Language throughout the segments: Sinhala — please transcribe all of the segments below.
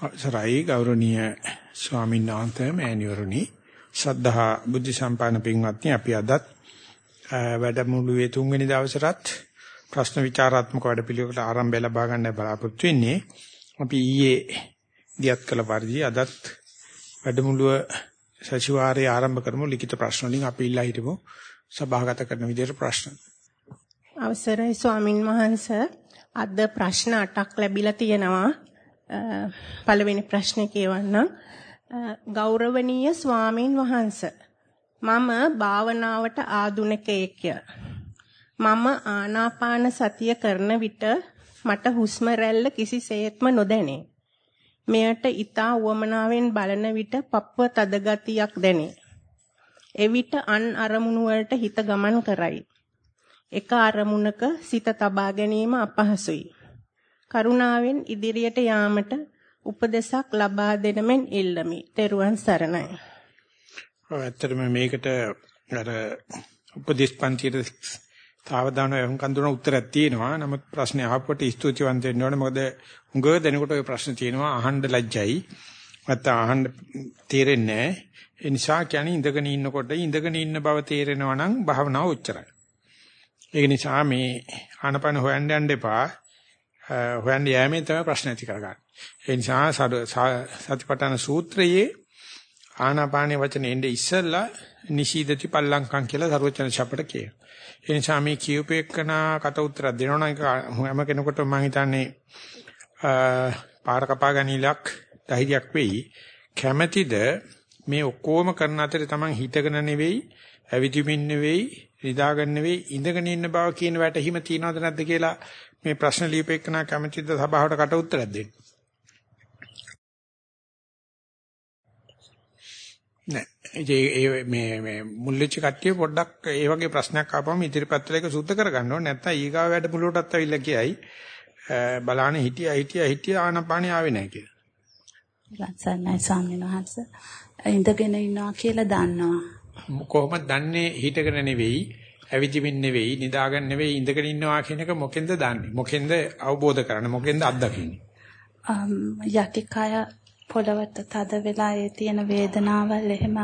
අවසරයි ගෞරවනීය ස්වාමීන් වහන්සේ මෑණිවරණි ශ්‍රද්ධා බුද්ධ සම්පන්න පින්වත්නි අපි අදත් වැඩමුළුවේ තුන්වෙනි දවසටත් ප්‍රශ්න විචාරාත්මක වැඩපිළිවෙලකට ආරම්භය ලබා ගන්න බලාපොරොත්තු වෙන්නේ. අපි ඊයේ දියත් කළ පරිදි අදත් වැඩමුළුව සතිವಾರයේ ආරම්භ කරමු. ලිඛිත ප්‍රශ්න වලින් අපි ඉල්ලා හිටමු. සභාගත කරන විදිහට ප්‍රශ්න. අවසරයි ස්වාමින් වහන්සේ අද ප්‍රශ්න 8ක් ලැබිලා තියෙනවා. පළවෙනි ප්‍රශ්නේ කියවන්නම්. ගෞරවනීය ස්වාමින් වහන්සේ මම භාවනාවට ආධුනිකයෙක්ය. මම ආනාපාන සතිය කරන විට මට හුස්ම රැල්ල කිසිසේත්ම නොදැනේ. මෙයට ඊතා උවමනාවෙන් බලන විට පප්ප තද ගතියක් දැනේ. එවිට අන් අරමුණු වලට හිත ගමන් කරයි. එක අරමුණක සිත තබා ගැනීම අපහසුයි. කරුණාවෙන් ඉදිරියට යාමට උපදෙසක් ලබා දෙන මෙන් ඉල්ලමි. ත්වන් සරණයි. ඔව් ඇත්තටම මේකට අර උපදේශ පන්තියේ තාවදාන වහුම්කන් දුන උත්තරයක් තියෙනවා. නමුත් ප්‍රශ්නේ අහපුවට ස්තුතිවන්ත වෙන්න ඕනේ. මොකද උඟ දෙනකොට ওই ප්‍රශ්න තියෙනවා අහන්න ලැජ්ජයි. නැත්නම් අහන්න තේරෙන්නේ නැහැ. ඒ නිසා කියන්නේ ඉඳගෙන ඉන්නකොට ඉඳගෙන ඉන්න බව තේරෙනවා නම් භාවනාව උච්චරයි. ඒ නිසා මේ ආනපන හොයන්න යන්න එපා. හොයන්න යෑමෙන් තමයි ප්‍රශ්න ඇති කරගන්නේ. ඒ නිසා සතිපට්ඨාන සූත්‍රයේ ආනාපානේ වචනේ ඉන්නේ ඉස්සෙල්ලා නිශීදති පල්ලංකම් කියලා සරුවචන ශපට කියනවා. ඒ නිසා මේ කියූපේකන කට උත්තර දෙනවා නම් හැම කෙනෙකුටම මම හිතන්නේ පාර කපා ගැනීමක් ධෛර්යයක් වෙයි. කැමැතිද මේ ඔක්කොම කරන අතරේ Taman හිතගෙන නෙවෙයි, ඇවිදිමින් නෙවෙයි, නිදාගෙන නෙවෙයි ඉඳගෙන ඉන්න බව කියන වැටහිම තියනවද නැද්ද කියලා මේ ප්‍රශ්න ලියපෙන්නා කැමැතිද සභාවට කට උත්තරයක් දෙන්න. නෑ ඒ මේ මේ මුල්ලිච්ච කට්ටිය පොඩ්ඩක් ඒ වගේ ප්‍රශ්නයක් ආපම ඉදිරිපත් වෙලා ඒක සුද්ධ කරගන්න ඕනේ නැත්නම් ඊගාව වැඩ පුලුවටත් ඇවිල්ලා කියයි බලාන හිටියා හිටියා හිටියා ආනපානිය ආවේ නැහැ කියලා. ලස්සනයි ස්වාමීන් වහන්සේ. ඉඳගෙන ඉන්නවා කියලා දන්නවා. කොහොමද දන්නේ හිටගෙන නෙවෙයි ඇවිදිමින් නෙවෙයි, නිදාගෙන නෙවෙයි, ඉඳගෙන ඉන්නවා කියන එක මොකෙන්ද දන්නේ? මොකෙන්ද අවබෝධ කරන්නේ? මොකෙන්ද අත්දකින්නේ? යටිකය පොළවට තද වෙලා ඒ තියෙන වේදනාවල් එහෙම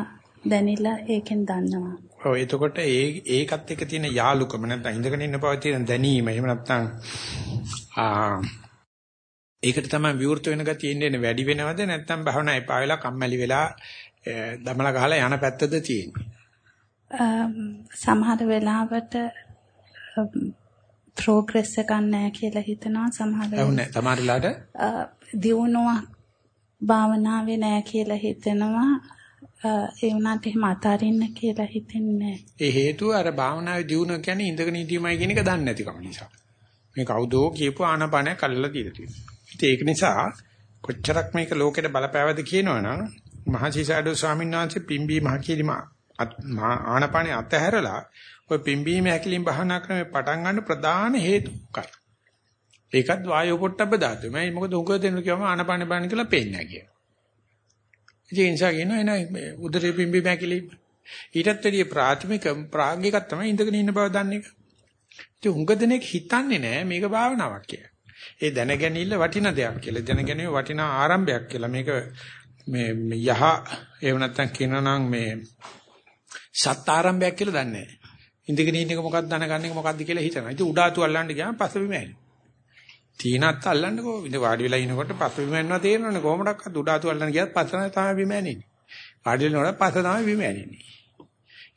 දැනිලා ඒකෙන් දන්නවා. ඔව් එතකොට ඒ ඒකත් එක්ක තියෙන යාලුකම නැත්නම් ඉඳගෙන ඉන්න බව තියෙන දැනීම එහෙම නැත්නම් ආ ඒකට තමයි විවෘත වෙන ගතිය ඉන්නේ වැඩි වෙනවද නැත්නම් භවනා එපා වෙලා කම්මැලි වෙලා දමලා ගහලා යන පැත්තද තියෙන්නේ සමහර වෙලාවට ප්‍රෝග්‍රස් එකක් නැහැ කියලා හිතනවා සමහර වෙලාවට. සමහර වෙලාවට දියුණුවක් භාවනාවේ නැහැ කියලා හිතෙනවා. ඒ වුණාට එහෙම අතාරින්න කියලා හිතෙන්නේ ඒ හේතුව අර භාවනාවේ දියුණුව කියන්නේ ඉඳගෙන ඉඳීමයි කියන එක දන්නේ නැතිකම නිසා. මේ කවුදෝ කියපු ආනපනයක් අල්ලලා දීලා තියෙනවා. ඒක නිසා කොච්චරක් මේක ලෝකෙට බලපෑවද කියනවනම් මහසිසාරද ස්වාමීන් වහන්සේ පිම්බී මහකීලිම ආනපානේ අතහැරලා ඔය පිම්බීම හැකිලින් බහනා ක්‍රමේ පටන් ගන්න ප්‍රධාන හේතු මොකක්ද? ඒකත් වායෝ පොට්ටබ්බ ධාතුමයි. මොකද උග දෙනු කියවම ආනපානේ බලන්න කියලා පේන්නේ නැහැ කියලා. ඉතින් ඒ නිසා කියනවා එන උදරේ පිම්බීම හැකිලිම ඊටත් වැඩිය ප්‍රාථමික ප්‍රාග්ගිකක් තමයි ඉඳගෙන ඉන්න බව දන්නේ. ඉතින් උඟ දෙනෙක් හිතන්නේ නැහැ මේක භාවනාවක් කියලා. ඒ දැනගැනීම වටින දෙයක් කියලා. දැනගැනීම වටිනා ආරම්භයක් කියලා. මේක මේ යහ එහෙම නැත්නම් කියනවා නම් මේ සත් ආරම්භයක් කියලා දන්නේ නැහැ. ඉඳගෙන ඉන්න එක මොකක්ද දැනගන්න එක මොකක්ද කියලා හිතනවා. ඉතින් උඩාතු අල්ලන්න ගියාම පසබිම ඇහෙනවා. තීනත් අල්ලන්නකෝ. ඉතින් වාඩි වෙලා ඉනකොට පසබිම ඇන්නවා තේරෙනවනේ කොහොමඩක්වත් උඩාතු අල්ලන්න ගියත් පස්ස තමයි බිම ඇනෙන්නේ. වාඩි වෙනකොට පස්ස තමයි බිම ඇනෙන්නේ.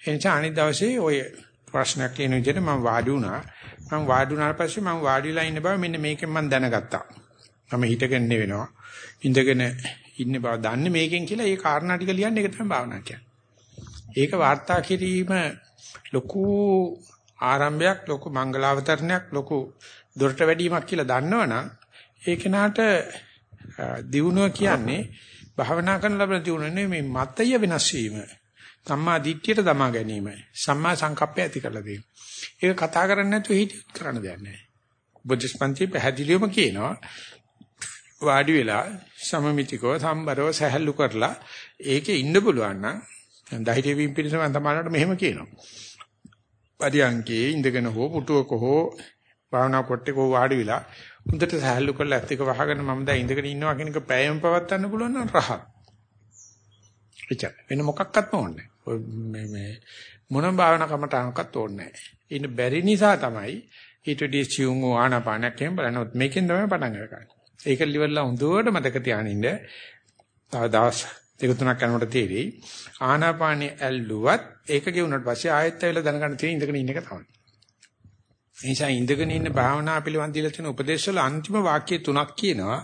එනිසා අනිත් දවසේ ඔය ප්‍රශ්නයක් කියන විදිහට මම වාඩි වුණා. මම වාඩි වුණාට පස්සේ මම වාඩි වෙලා ඉන්න බව මෙන්න මේකෙන් මම දැනගත්තා. මම හිතගෙන වෙනවා. ඉඳගෙන ඉන්න බව දන්නේ මේකෙන් කියලා ඒ කාරණා ටික ලියන්නේ ඒක තමයි භාවනා කියන්නේ. ඒක වාර්තා කිරීම ලොකු ආරම්භයක් ලොකු මංගලාවතරණයක් ලොකු දොරට වැඩිවීමක් කියලා දන්නවනම් ඒ කෙනාට දියුණුව කියන්නේ භාවනා කරන ලබන දියුණුව නෙමෙයි මේ මතය වෙනස් වීම. සම්මා දිට්ඨියට දමා ගැනීම. සම්මා සංකප්පය ඇති කරලා දීම. ඒක කතා කරන්නේ නැතුව හිත කරන්න දෙයක් නැහැ. බුද්ධස්පන්ති පැහැදිලිවම කියනවා වාඩි වෙලා සමමිතිකව සම්බරව සහැල්ලු කරලා ඒකේ ඉන්න පුළුවන් නම් ධෛර්ය වීම පිණිසම තමයිලට මෙහෙම කියනවා. පරියංකේ ඉඳගෙන හෝ පුටුවක හෝ භාවනා කොට්ටේ කෝ වාඩි වෙලා හොඳට සහැල්ලු කරලා ඇත් එක වහගෙන මම දැන් ඉඳගෙන ඉන්නවා කියන එක පැයම පවත්වන්න පුළුවන් නම් රහ. එච්චර. වෙන මොකක්වත්ම ඕනේ මේ මේ මොනම භාවනා කමටහනක්වත් ඕනේ නැහැ. ඉන්න බැරි නිසා තමයි ඊට වඩා සියුම් ආනාපානයක් එහෙම බලනොත් මේකෙන් තමයි පටන් ගන්නේ. ඒක liverලා හොඳට මතක තියානින්න. තව දවස් දෙක තුනක් යනකොට තේරෙයි. ආනාපානිය ඇල්ලුවත් ඒක ගෙවුනට පස්සේ ආයෙත් ඇවිල්ලා දැනගන්න තියෙන ඉඳගෙන ඉන්න එක තමයි. නිසා ඉඳගෙන ඉන්න භාවනා පිළිවන් දීලා තියෙන උපදේශ වල අන්තිම වාක්‍ය තුනක් කියනවා.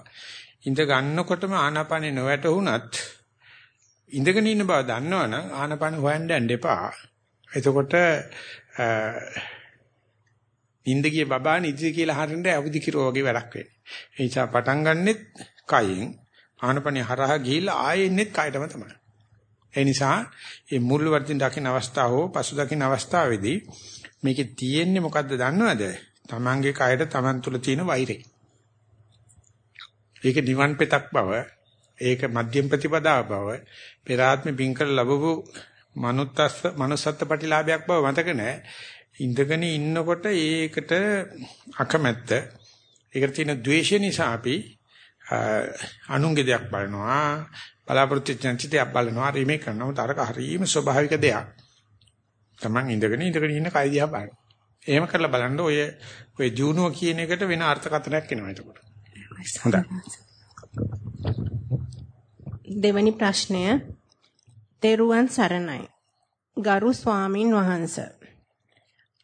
ඉඳ ගන්නකොටම ආනාපානෙ නොවැටුණත් ඉඳගෙන ඉන්න බව දන්නවනම් ආනාපානෙ හොයන්න යන්න එපා. එතකොට නිින්ද ගිය බබා නිදි කියලා හරින්න අවදි කිරෝ වගේ වැඩක් වෙන්නේ. ඒ නිසා පටන් ගන්නෙත් කයෙන් ආනපනිය හරහා ගිහිල්ලා ආයෙ ඉන්නෙත් කයටම තමයි. ඒ නිසා මේ මුල් වර්ධින් දකින්න අවස්ථාව හෝ පසු දකින්න අවස්ථාවේදී මේකේ තියෙන්නේ මොකද්ද දන්නවද? Tamange කයට Taman තුල තියෙන වෛරය. ඒක නිවන් පෙතක් බව, ඒක මධ්‍යම ප්‍රතිපදාව බව, පෙරාත්ම බින්කල ලැබවු මනුත්තස් manussත් ප්‍රතිලාභයක් බව මතක නැහැ. ඉඳගෙන ඉන්නකොට ඒකට අකමැත්ත ඒකට තියෙන ද්වේෂය නිසා අපි අනුන්ගේ දෙයක් බලනවා බලාපොරොත්තු චන්තිතයක් බලනවා රීමේ කරනවා තරක හරීම ස්වභාවික දෙයක්. Taman ඉඳගෙන ඉඳගෙන ඉන්න කය දිහා බලනවා. එහෙම කරලා බලන්න ඔය ඔය ජීවණුව කියන එකට වෙන අර්ථකථනයක් එනවා එතකොට. හොඳයි. දෙවැනි ප්‍රශ්නය තෙරුවන් සරණයි. ගරු ස්වාමින් වහන්සේ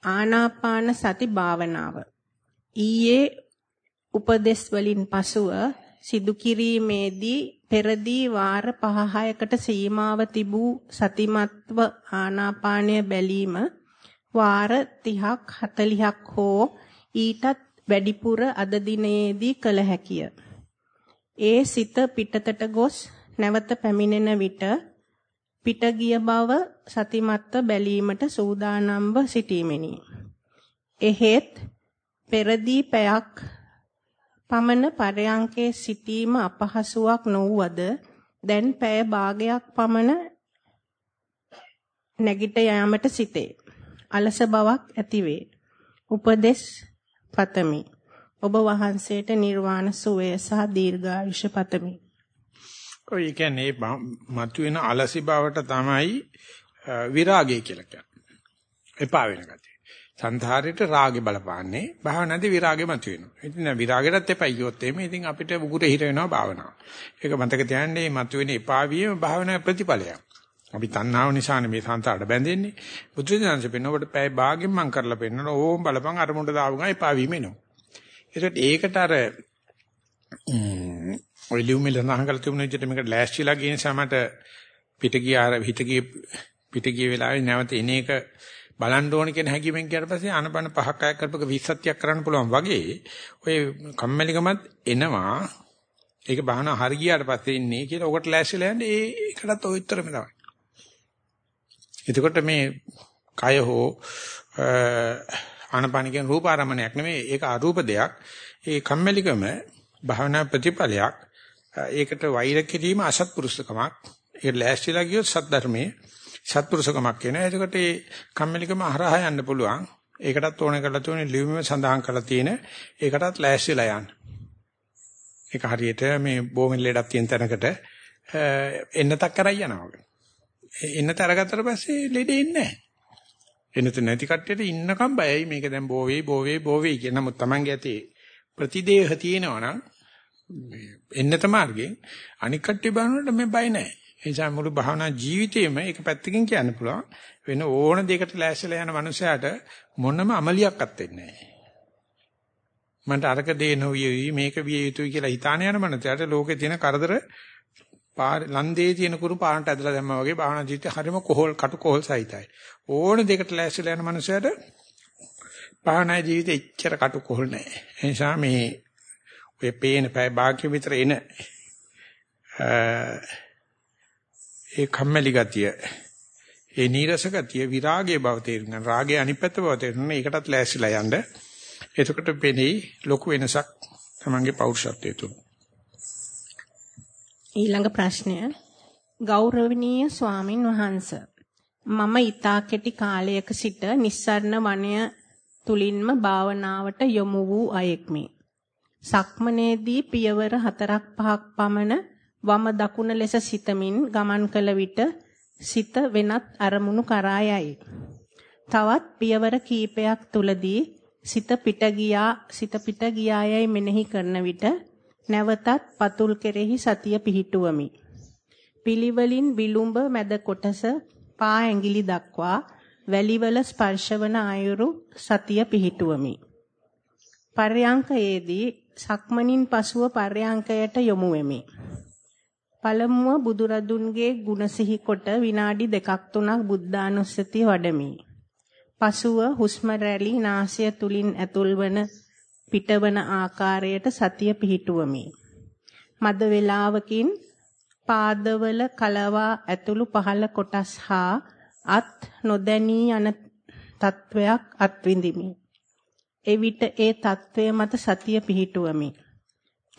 ආනාපාන සති භාවනාව ඊයේ උපදේශ වලින් පසුව සිදු කිරීමේදී පෙරදී වාර 5-6කට සීමාව තිබූ සතිමත්ව ආනාපානය බැලීම වාර 30ක් 40ක් හෝ ඊටත් වැඩිපුර අද දිනේදී කළ හැකිය. ඒ සිත පිටතට ගොස් නැවත පැමිණෙන විට පිට ගිය බව සතිමත්ව බැලීමට සූදානම්ව සිටීමෙනි. එහෙත් පෙරදී පැයක් පමණ පරයන්කේ සිටීම අපහසුයක් නොවුවද දැන් පැය භාගයක් පමණ නැගිට යාමට සිටේ. අලස බවක් ඇතිවේ. උපදෙස් පතමි. ඔබ වහන්සේට නිර්වාණ සුවය සහ දීර්ඝායුෂ පතමි. ඔය කියන්නේ මතුවෙන අලසි බවට තමයි විරාගය කියලා කියන්නේ. එපා වෙන ගතිය. සංධාරයට රාගේ බලපාන්නේ භාවනාවේ විරාගෙ මතුවෙනවා. ඉතින් විරාගෙටත් එපයි කිව්වොත් එimhe ඉතින් අපිට උගුර හිර වෙනවා භාවනාව. ඒක මතක තියාගන්න මේ මතුවෙන එපා වීම භාවනාවේ ප්‍රතිඵලයක්. අපි තණ්හාව නිසානේ මේ සංසාරට බැඳෙන්නේ. බුදුදහමෙන් පෙන්නකොට පැය භාගෙන් මං කරලා පෙන්නන ඕම් බලපන් අරමුණට දාපු ගමන් එපා වීම එනවා. ඒකට ඒකට අර ඔය ලියුමේ සඳහන් කරලා තිබුණ විදිහට මේකට ලෑස්තිලා ගිය නිසා මට පිට ගිය අර හිත ගිය පිට ගිය වෙලාවේ නැවත එන එක බලන්න ඕන කියන හැඟීමෙන් ගියාට පස්සේ අනබන පහක් අයක් කරපක 20ක් කරන්න පුළුවන් වගේ ඔය කම්මැලිකමත් එනවා ඒක බහන හරි ගියාට පස්සේ ඉන්නේ කියලා ඔකට ලෑස්තිලා යන්නේ ඒ එකටත් ඔය උත්තරම තමයි. එතකොට මේ කය හෝ ආනපනිකෙන් රූප ආරම්මණයක් නෙමෙයි ඒක අරූප දෙයක්. ඒ කම්මැලිකම භාවනා ප්‍රතිඵලයක්. ඒකට වෛර කිරීම අසත්පුරුෂකමක්. ඒක ලෑස්තිලා ගියොත් සත්‍ධර්මයේ සත්පුරුෂකමක් වෙනවා. එතකොට මේ කම්මැලිකම හරහා යන්න පුළුවන්. ඒකටත් ඕන කරලා තියෙන ලියුමේ සඳහන් කරලා තියෙන ඒකටත් ලෑස්තිලා යන්න. ඒක හරියට මේ බෝමෙන් ලෙඩක් තියෙන තැනකට එන්නතක් කරයි යනවා. එන්නත අරගත්තට පස්සේ ලෙඩ එන්නේ නැහැ. එන්නත නැති කට්ටියට ඉන්නකම් බයයි මේක දැන් බෝ වෙයි බෝ වෙයි බෝ වෙයි කියන නමුත් Tamange ඇතේ ප්‍රතිදේහ තියෙනවා නම් එන්නත මාර්ගයෙන් අනික් කට්ටිය බලනකොට මේ බය නැහැ. ඒ නිසා මුළු භාවනා ජීවිතේම එක පැත්තකින් කියන්න පුළුවන් වෙන ඕන දෙයකට ලෑස්තිලා යන මනුස්සයාට මොනම අමලියක්වත් වෙන්නේ නැහැ. මන්ට අරක දේ නොවිය මේක විය යුතුයි කියලා හිතාන යන මනුස්සයාට ලෝකේ තියෙන කරදර ලන්දේ තියෙන කුරු පාරට ඇදලා දැම්මා වගේ භාවනා ජීවිතේ හරිම කොහොල් කටු කොහොල් සහිතයි. ඕන දෙයකට ලෑස්තිලා යන මනුස්සයාට භාවනා ජීවිතේ එච්චර කටු කොහොල් නැහැ. ඒ නිසා මේ ඔය පේන පැය භාග්‍ය විතර එන ඒ කම්මැලි ගතිය ඒ නීරස ගතිය විරාගයේ බව තේරුම් රාගයේ අනිපැත්ත බව තේරුම් ඒකටත් ලෑස්තිලා යන්න. එතකොට පෙනේ ලොකු වෙනසක් තමන්ගේ පෞරුෂත්වයේ තුල ඊළඟ ප්‍රශ්නය. ගෞරවනීය ස්වාමින් වහන්සේ මම ඊතා කෙටි කාලයක සිට නිස්සරණ වනය තුලින්ම භාවනාවට යොමු වූ අයෙක්මි. සක්මනේදී පියවර 4ක් 5ක් පමණ වම දකුණ ලෙස සිතමින් ගමන් කළ විට සිත වෙනත් අරමුණු කරා යයි. තවත් පියවර කීපයක් තුලදී සිත පිට ගියා සිත පිට ගියායයි මෙනෙහි කරන විට නැවතත් පතුල් කෙරෙහි සතිය පිහිටුවමි. පිළිවලින් විලුඹ මැද කොටස පා ඇඟිලි දක්වා වැලිවල ස්පර්ශවන අයුරු සතිය පිහිටුවමි. පර්යංකයේදී සක්මනින් පසුව පර්යංකයට යොමු වෙමි. පළමුව බුදුරදුන්ගේ ගුණ සිහි කොට විනාඩි දෙකක් තුනක් බුද්ධානුස්සතිය වඩමි. පසුව හුස්ම රැලි නාසය තුලින් ඇතුල්වන පිටවන ආකාරයට සතිය පිහිටුවමි. මද වේලාවකින් පාදවල කලවා ඇතුළු පහළ කොටස් හා අත් නොදැනී යන තත්වයක් අත්විඳිමි. එවිට ඒ తත්වය මත සතිය පිහිටුවමි.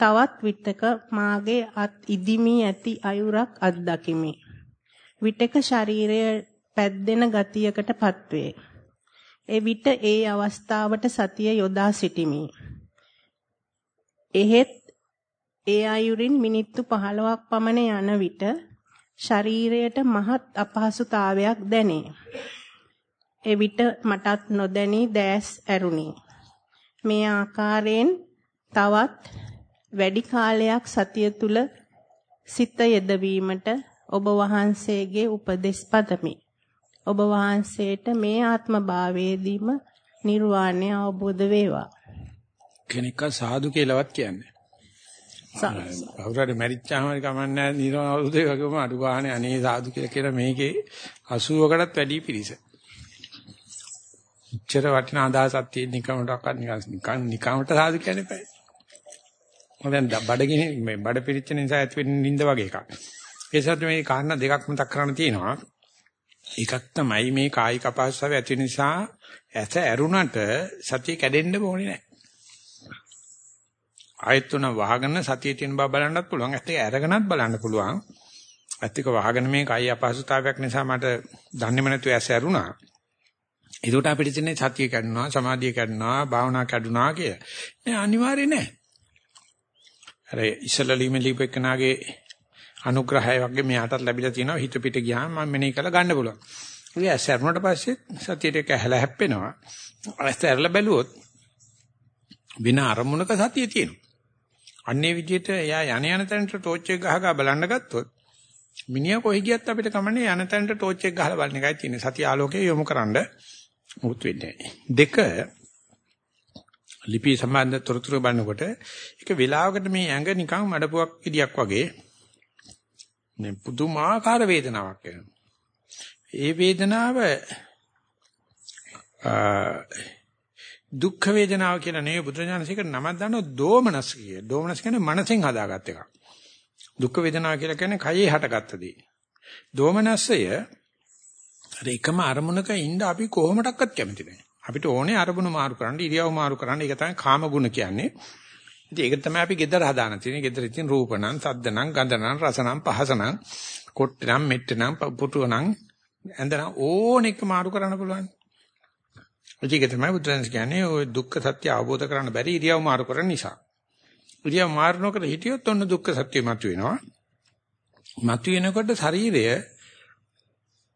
තවත් විටක මාගේ අත් ඉදිමී ඇති අයුරක් අත්දකිමි. විටක ශරීරය පැද්දෙන ගතියකටපත් වේ. එවිට ඒ අවස්ථාවට සතිය යොදා සිටිමි. එහෙත් ඒ අයුරින් මිනිත්තු 15ක් පමණ යන විට ශරීරයට මහත් අපහසුතාවයක් දැනේ. එවිට මටත් නොදැනී දැස් ඇරුණි. මේ ආකාරයෙන් තවත් වැඩි කාලයක් සතිය තුල සිත යෙදවීමට ඔබ වහන්සේගේ උපදෙස් පතමි. ඔබ වහන්සේට මේ ආත්ම භාවයේදීම නිර්වාණය අවබෝධ වේවා. කෙනෙක්ව සාදු කියලාවත් කියන්නේ. කවුරුහරි මැරිච්චාම කමන්නේ නිරවුදේ වගේම අඩු ගානේ අනේ සාදු කියලා කියලා මේකේ 80කටත් වැඩි පිරිස. ඉච්ඡර වටිනා අදහසක් තියෙන නිකමටක් නිකන් නිකමට සාදු කියන්නේ බෑ. මොකද බඩගිනි මේ බඩ පිරිච්ච නිසා ඇති වෙන නිින්ද වගේ එකක්. ඒ සත්‍ය මේ කාරණා දෙකක් මතක් කරන්න තියෙනවා. එකක් තමයි මේ කායික අපහසුතාවය ඇති නිසා ඇස ඇරුණට සතිය කැඩෙන්න ඕනේ නැහැ. ආයත් තුන වහගෙන සතියේ තියෙන බව බලන්නත් පුළුවන්. ඇත්ත ඒක අරගෙනත් බලන්න පුළුවන්. ඇත්ත ඒක වහගෙන මේ කයි අපහසුතාවයක් නිසා මට දන්නේම නැතුව ඇස් ඇරුණා. ඒකට අපිට තියෙන්නේ සතිය කැඩුනා, සමාධිය කැඩුනා, භාවනා කැඩුනා කිය. නෑ අනිවාර්ය නෑ. අර ඉස්සලලීම ලිපෙකනාගේ අනුග්‍රහය වගේ මෙයාටත් ලැබිලා තියෙනවා හිත පිට ගියාම මම මෙනේ කරලා ගන්න පුළුවන්. ඒ ඇස් ඇරුණට පස්සේ සතියට කැහැලා හැප්පෙනවා. ඇස් ඇරලා බැලුවොත් වෙන අරමුණක සතිය තියෙනවා. අන්නේ විදිහට එයා යන යන තැනට ටෝච් එක ගහ ගහ බලන්න ගත්තොත් මිනිහා කොහි ගියත් අපිට කමන්නේ යන තැනට ටෝච් එක ගහලා බලන එකයි තියෙන්නේ. සතිය ආලෝකයේ යොමුකරනද මුත් වෙන්නේ දෙක ලිපි සම්බන්ධ තොරතුරු බලනකොට ඒක වෙලාවකට මේ ඇඟ නිකන් මඩපුවක් ඉදියක් වගේ මේ පුදුමාකාර වේදනාවක් එනවා. ඒ වේදනාව දුක්ඛ වේදනාව කියලා නෙවෙයි බුදුරජාණන්සේක නමක් දානවා දෝමනස් කිය. දෝමනස් කියන්නේ මනසෙන් හදාගත් එකක්. දුක්ඛ වේදනාව කියලා කියන්නේ කයේ හටගත්ත දේ. දෝමනස්සය අර එකම අරමුණක ඉන්න අපි කොහොමඩක්වත් කැමති නැහැ. අපිට ඕනේ අරමුණු මාරු කරන්න, ඉරියව් මාරු කරන්න. ඒක තමයි කාම ගුණ කියන්නේ. ඉතින් ඒක තමයි අපි gedara හදාන තියෙන්නේ. gedara ඉතින් රූපණං, සද්දණං, ගන්ධණං, රසණං, පහසණං, කොට්ටණං, මෙට්ටණං, පුටුවණං, ඇඳණං ඕන එක මාරු කරන්න පුළුවන්. ඒක තමයි බුදුරජාණන් කියන්නේ ওই දුක්ඛ සත්‍ය අවබෝධ කරන්න බැරි ඉරියව් මාරු කරන නිසා. ඉරියව් මාරු නොකර හිටියොත් ඔන්න දුක්ඛ සත්‍ය මතුවෙනවා. මතුවෙනකොට ශරීරය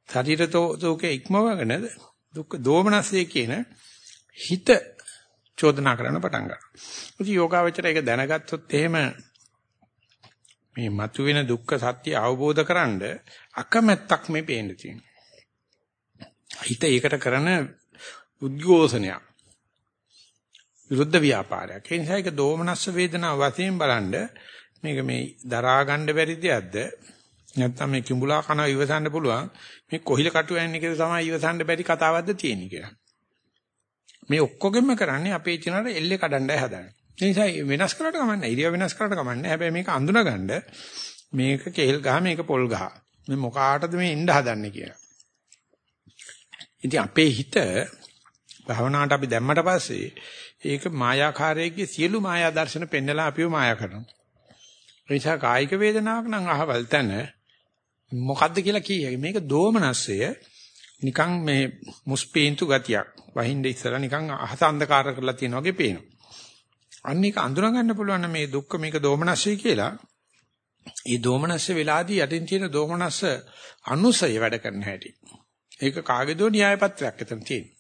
ශරීරතෝකේ ඉක්මවගෙන දුක්ඛ දෝමනස්සේ කියන හිත චෝදනා කරන්න පටන් ගන්නවා. ඉතින් යෝගාවචරය ඒක දැනගත්තොත් එහෙම මේ මතුවෙන දුක්ඛ සත්‍ය අවබෝධ කරන්ඩ අකමැත්තක් මේ පේන්න තියෙනවා. හිත ඒකට කරන උද්ඝෝෂණයක්. විරුද්ධ ව්‍යාපාරයක්. ඒ නිසා ඒක දෝමනස්ස වේදනාව වශයෙන් බලනද මේක මේ දරා ගන්න බැරි දෙයක්ද නැත්නම් මේ කිඹුලා කන ඉවසන්න පුළුවන් මේ කොහිල කටු යන්නේ කියලා තමයි ඉවසන්න බැරි කතාවක්ද තියෙන්නේ කියලා. මේ ඔක්කොගෙම කරන්නේ අපේ චිනරට එල්ලේ කඩන්නයි හදන්නේ. ඒ නිසා වෙනස් කරලා කමන්නේ. ඉරියව් වෙනස් කරලා කමන්නේ. හැබැයි මේක අඳුනගන්න මේක කේල් ගහ මේක පොල් ගහ. මේ මොකාටද මේ එන්න හදන්නේ කියලා. ඉතින් අපේ හිත භවනාට අපි දැම්මට පස්සේ ඒක මායාකාරයේ සියලු මායා දර්ශන පෙන්නලා අපිව මායා කරනවා. ඒ නිසා කායික වේදනාවක් නම් අහවල් තැන මොකද්ද කියලා කියයි. මේක දෝමනස්සය නිකන් මේ මුස්පීන්තු ගතියක්. වහින්ද ඉස්සලා නිකන් අහස අන්ධකාර කරලා තියෙන වගේ පේනවා. අන්න ඒක අඳුනා ගන්න පුළුවන් නම් මේ දුක්ඛ මේක දෝමනස්සය කියලා. ඒ දෝමනස්ස වෙලාදී යටින් තියෙන දෝමනස්ස අනුසය වැඩ කරන හැටි. ඒක කාගේදෝ න්‍යාය පත්‍රයක් එතන තියෙනවා.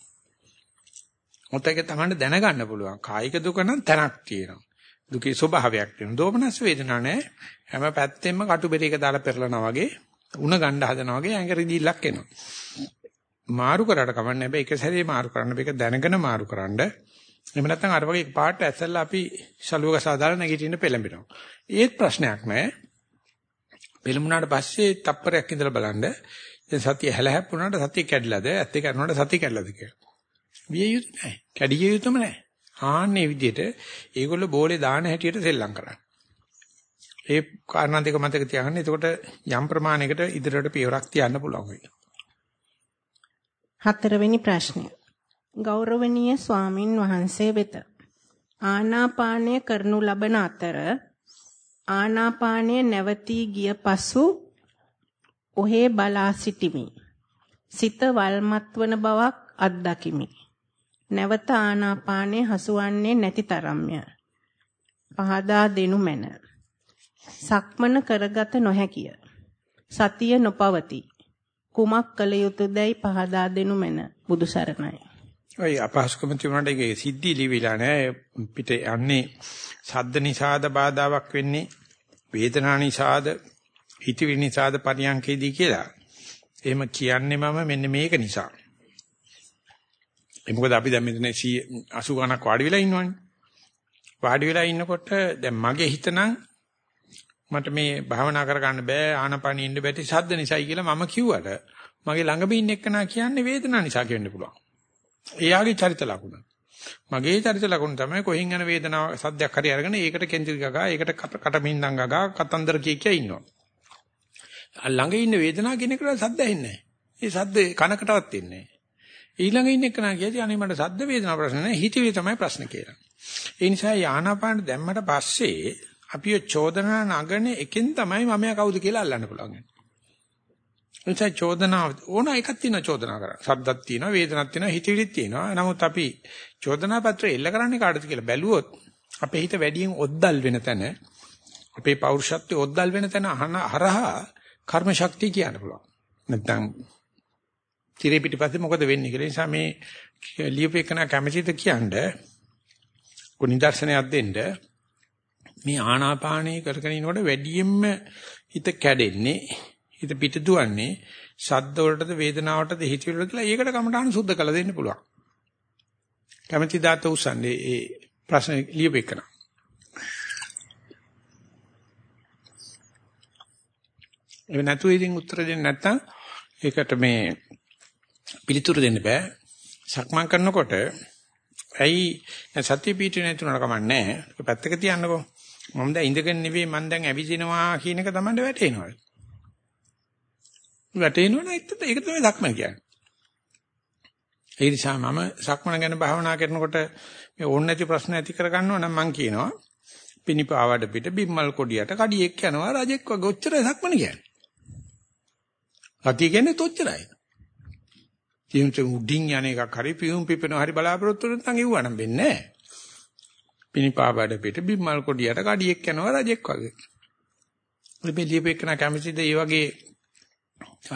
මොකද ඒක තමයි දැනගන්න පුළුවන්. කායික දුක නම් තැනක් තියෙනවා. දුකේ ස්වභාවයක් තියෙනවා. දෝමනස් වේදනා නැහැ. හැම පැත්තෙම කටුබෙරේක දාලා පෙරලනවා වගේ උණ ගන්න හදනවා වගේ ඇඟ රිදීලක් එනවා. මාරු කරාට කමන්නේ නැහැ. ඒක සැරේ මාරු කරන්න බෑ. ඒක දැනගෙන මාරු කරන්න. එහෙම නැත්නම් අර වගේ පාට ඇසල්ලා අපි ශලුවක සාදාලා නැගිටින්න පෙළඹෙනවා. ඒත් ප්‍රශ්නයක් නැහැ. පෙළඹුණාට පස්සේ තප්පරයක් ඉඳලා බලන්න. දැන් සතිය හැලහැප්පුණාට සතිය කැඩිලාද? ඇත්ත කරනකොට සතිය කැඩලාද කියලා. විය යුතු නැහැ. කැඩිය යුතුම නැහැ. ආන්නේ විදිහට ඒගොල්ලෝ බෝලේ දාන හැටියට සෙල්ලම් කරන්නේ. ඒ කාරණා දෙක මතක තියාගන්න. එතකොට යම් ප්‍රමාණයකට ඉදිරියට පියවරක් තියන්න පුළුවන් වෙයි. හතරවෙනි ප්‍රශ්නය. ගෞරවනීය ස්වාමින් වහන්සේ වෙත ආනාපානය කරනු ලබන අතර ආනාපානය නැවතී ගිය පසු ඔහේ බලා සිටිමි. සිත වල්මත් වන බවක් අත්දකිමි. නැවත ආනාපානයේ හසුවන්නේ නැති තරම්ය. පහදා දෙනු මැන. සක්මන කරගත නොහැකිය. සතිය නොපවති. කුමක් කළ යුතුදයි පහදා දෙනු මැන. බුදු සරණයි. ඔය අපහසුකම තිබුණාට ඒකේ සිද්ධි ලිවිලා නෑ පිට යන්නේ සද්ද නිසාද බාධාවක් වෙන්නේ වේදනා නිසාද හිතවිලි නිසාද පරියන්කේදී කියලා. එහෙම කියන්නේ මම මෙන්න මේක නිසා. ඒ මොකද අපි දැන් මෙතන 80 ගණක් වාඩි වෙලා ඉන්නවනේ. වාඩි වෙලා ඉන්නකොට දැන් මගේ හිතනම් මට මේ භාවනා කරගන්න බෑ ආනපනිය ඉන්න බැටි සද්ද නිසායි කියලා මම කිව්වට මගේ ළඟම ඉන්න එක්කනා කියන්නේ වේදනාව නිසා කියන්න පුළුවන්. එයාගේ චරිත ලකුණ. මගේ චරිත ලකුණ තමයි කොහෙන් යන වේදනාව සද්දයක් හරි අරගෙන ඒකට කෙන්දිරි ගගා ඒකට කටමින්දන් ගගා කතන්දර කිය කිය ඉන්නවා. ළඟ ඉන්න වේදනාව කෙනෙකුට සද්ද ඇහෙන්නේ නැහැ. ඒ සද්ද කනකටවත් එන්නේ නැහැ. ඊළඟ ඉන්න එක නා කියදී අනේ මට සද්ද වේදනා ප්‍රශ්න නැහැ හිතවිලි තමයි ප්‍රශ්න කියලා. ඒ නිසා යානාපාන දැම්මට පස්සේ අපිව චෝදනා නගන එකෙන් තමයි මම කවුද කියලා අල්ලන්න පුළුවන්. එනිසා චෝදනා ඕන එකක් තියෙනවා චෝදනා කරා. සද්දක් තියෙනවා, වේදනක් තියෙනවා, හිතවිලිත් තියෙනවා. නමුත් අපි චෝදනා පත්‍රය එල්ල කරන්නේ කාටද කියලා බැලුවොත් අපේ හිත වැඩියෙන් ඔද්දල් වෙන තැන අපේ පෞරුෂත්වයේ ඔද්දල් වෙන තැන අහන හරහා කර්ම ශක්තිය කියන්න පුළුවන්. නැත්නම් tire පිටිපස්සේ මොකද වෙන්නේ කියලා නිසා මේ ලියුපේකන කැමැතිද කියන්නේ කොනිදර්ශනයක් දෙන්න මේ ආනාපානී කරගෙන ඉනකොට වැඩියෙන්ම හිත කැඩෙන්නේ හිත පිට දුවන්නේ ශබ්ද වලටද වේදනාවටද හිතවිලට කියලා ඒකට කමටහන් සුද්ධ කළ දෙන්න පුළුවන්. කැමැති දාත උසන්නේ ඒ ප්‍රශ්න ලියුපේකන. ඒ නැතු ඉතින් උත්තර දෙන්න නැත්තම් ඒකට මේ පිළිතුරු දෙන්න බෑ. සක්මන් කරනකොට ඇයි සත්‍ය පීඨ නැතුණා කමන්නේ නැහැ. පැත්තක තියන්නකෝ. මම දැන් ඉඳගෙන නෙවෙයි මම දැන් ඇවිදිනවා කියන එක තමයි වැටේනවා. වැටේනවනේ ඒක තමයි සක්මන් කියන්නේ. ඒ නිසා මම සක්මන ගැන භාවනා කරනකොට මේ ඕන නැති ප්‍රශ්න ඇති කර ගන්නවා නම් මම කියනවා පිනිපාවඩ පිට බිම්මල් කොඩියට කඩියෙක් යනවා රජෙක් වගේ ඔච්චරයි සක්මන කියන්නේ. සතිය කියන්නේ තොච්චරයි. තියුම්ච උඩින් යන එකක් හරි පියුම් පිපෙනවා හරි බලාපොරොත්තු වෙන නැත්නම් එව්වනම් වෙන්නේ නැහැ. පිනිපාබඩ පිට බිම්මල් කොඩියට කඩියෙක් යනවා රජෙක් වගේ. මේ ලියපෙකන කැමතිද මේ වගේ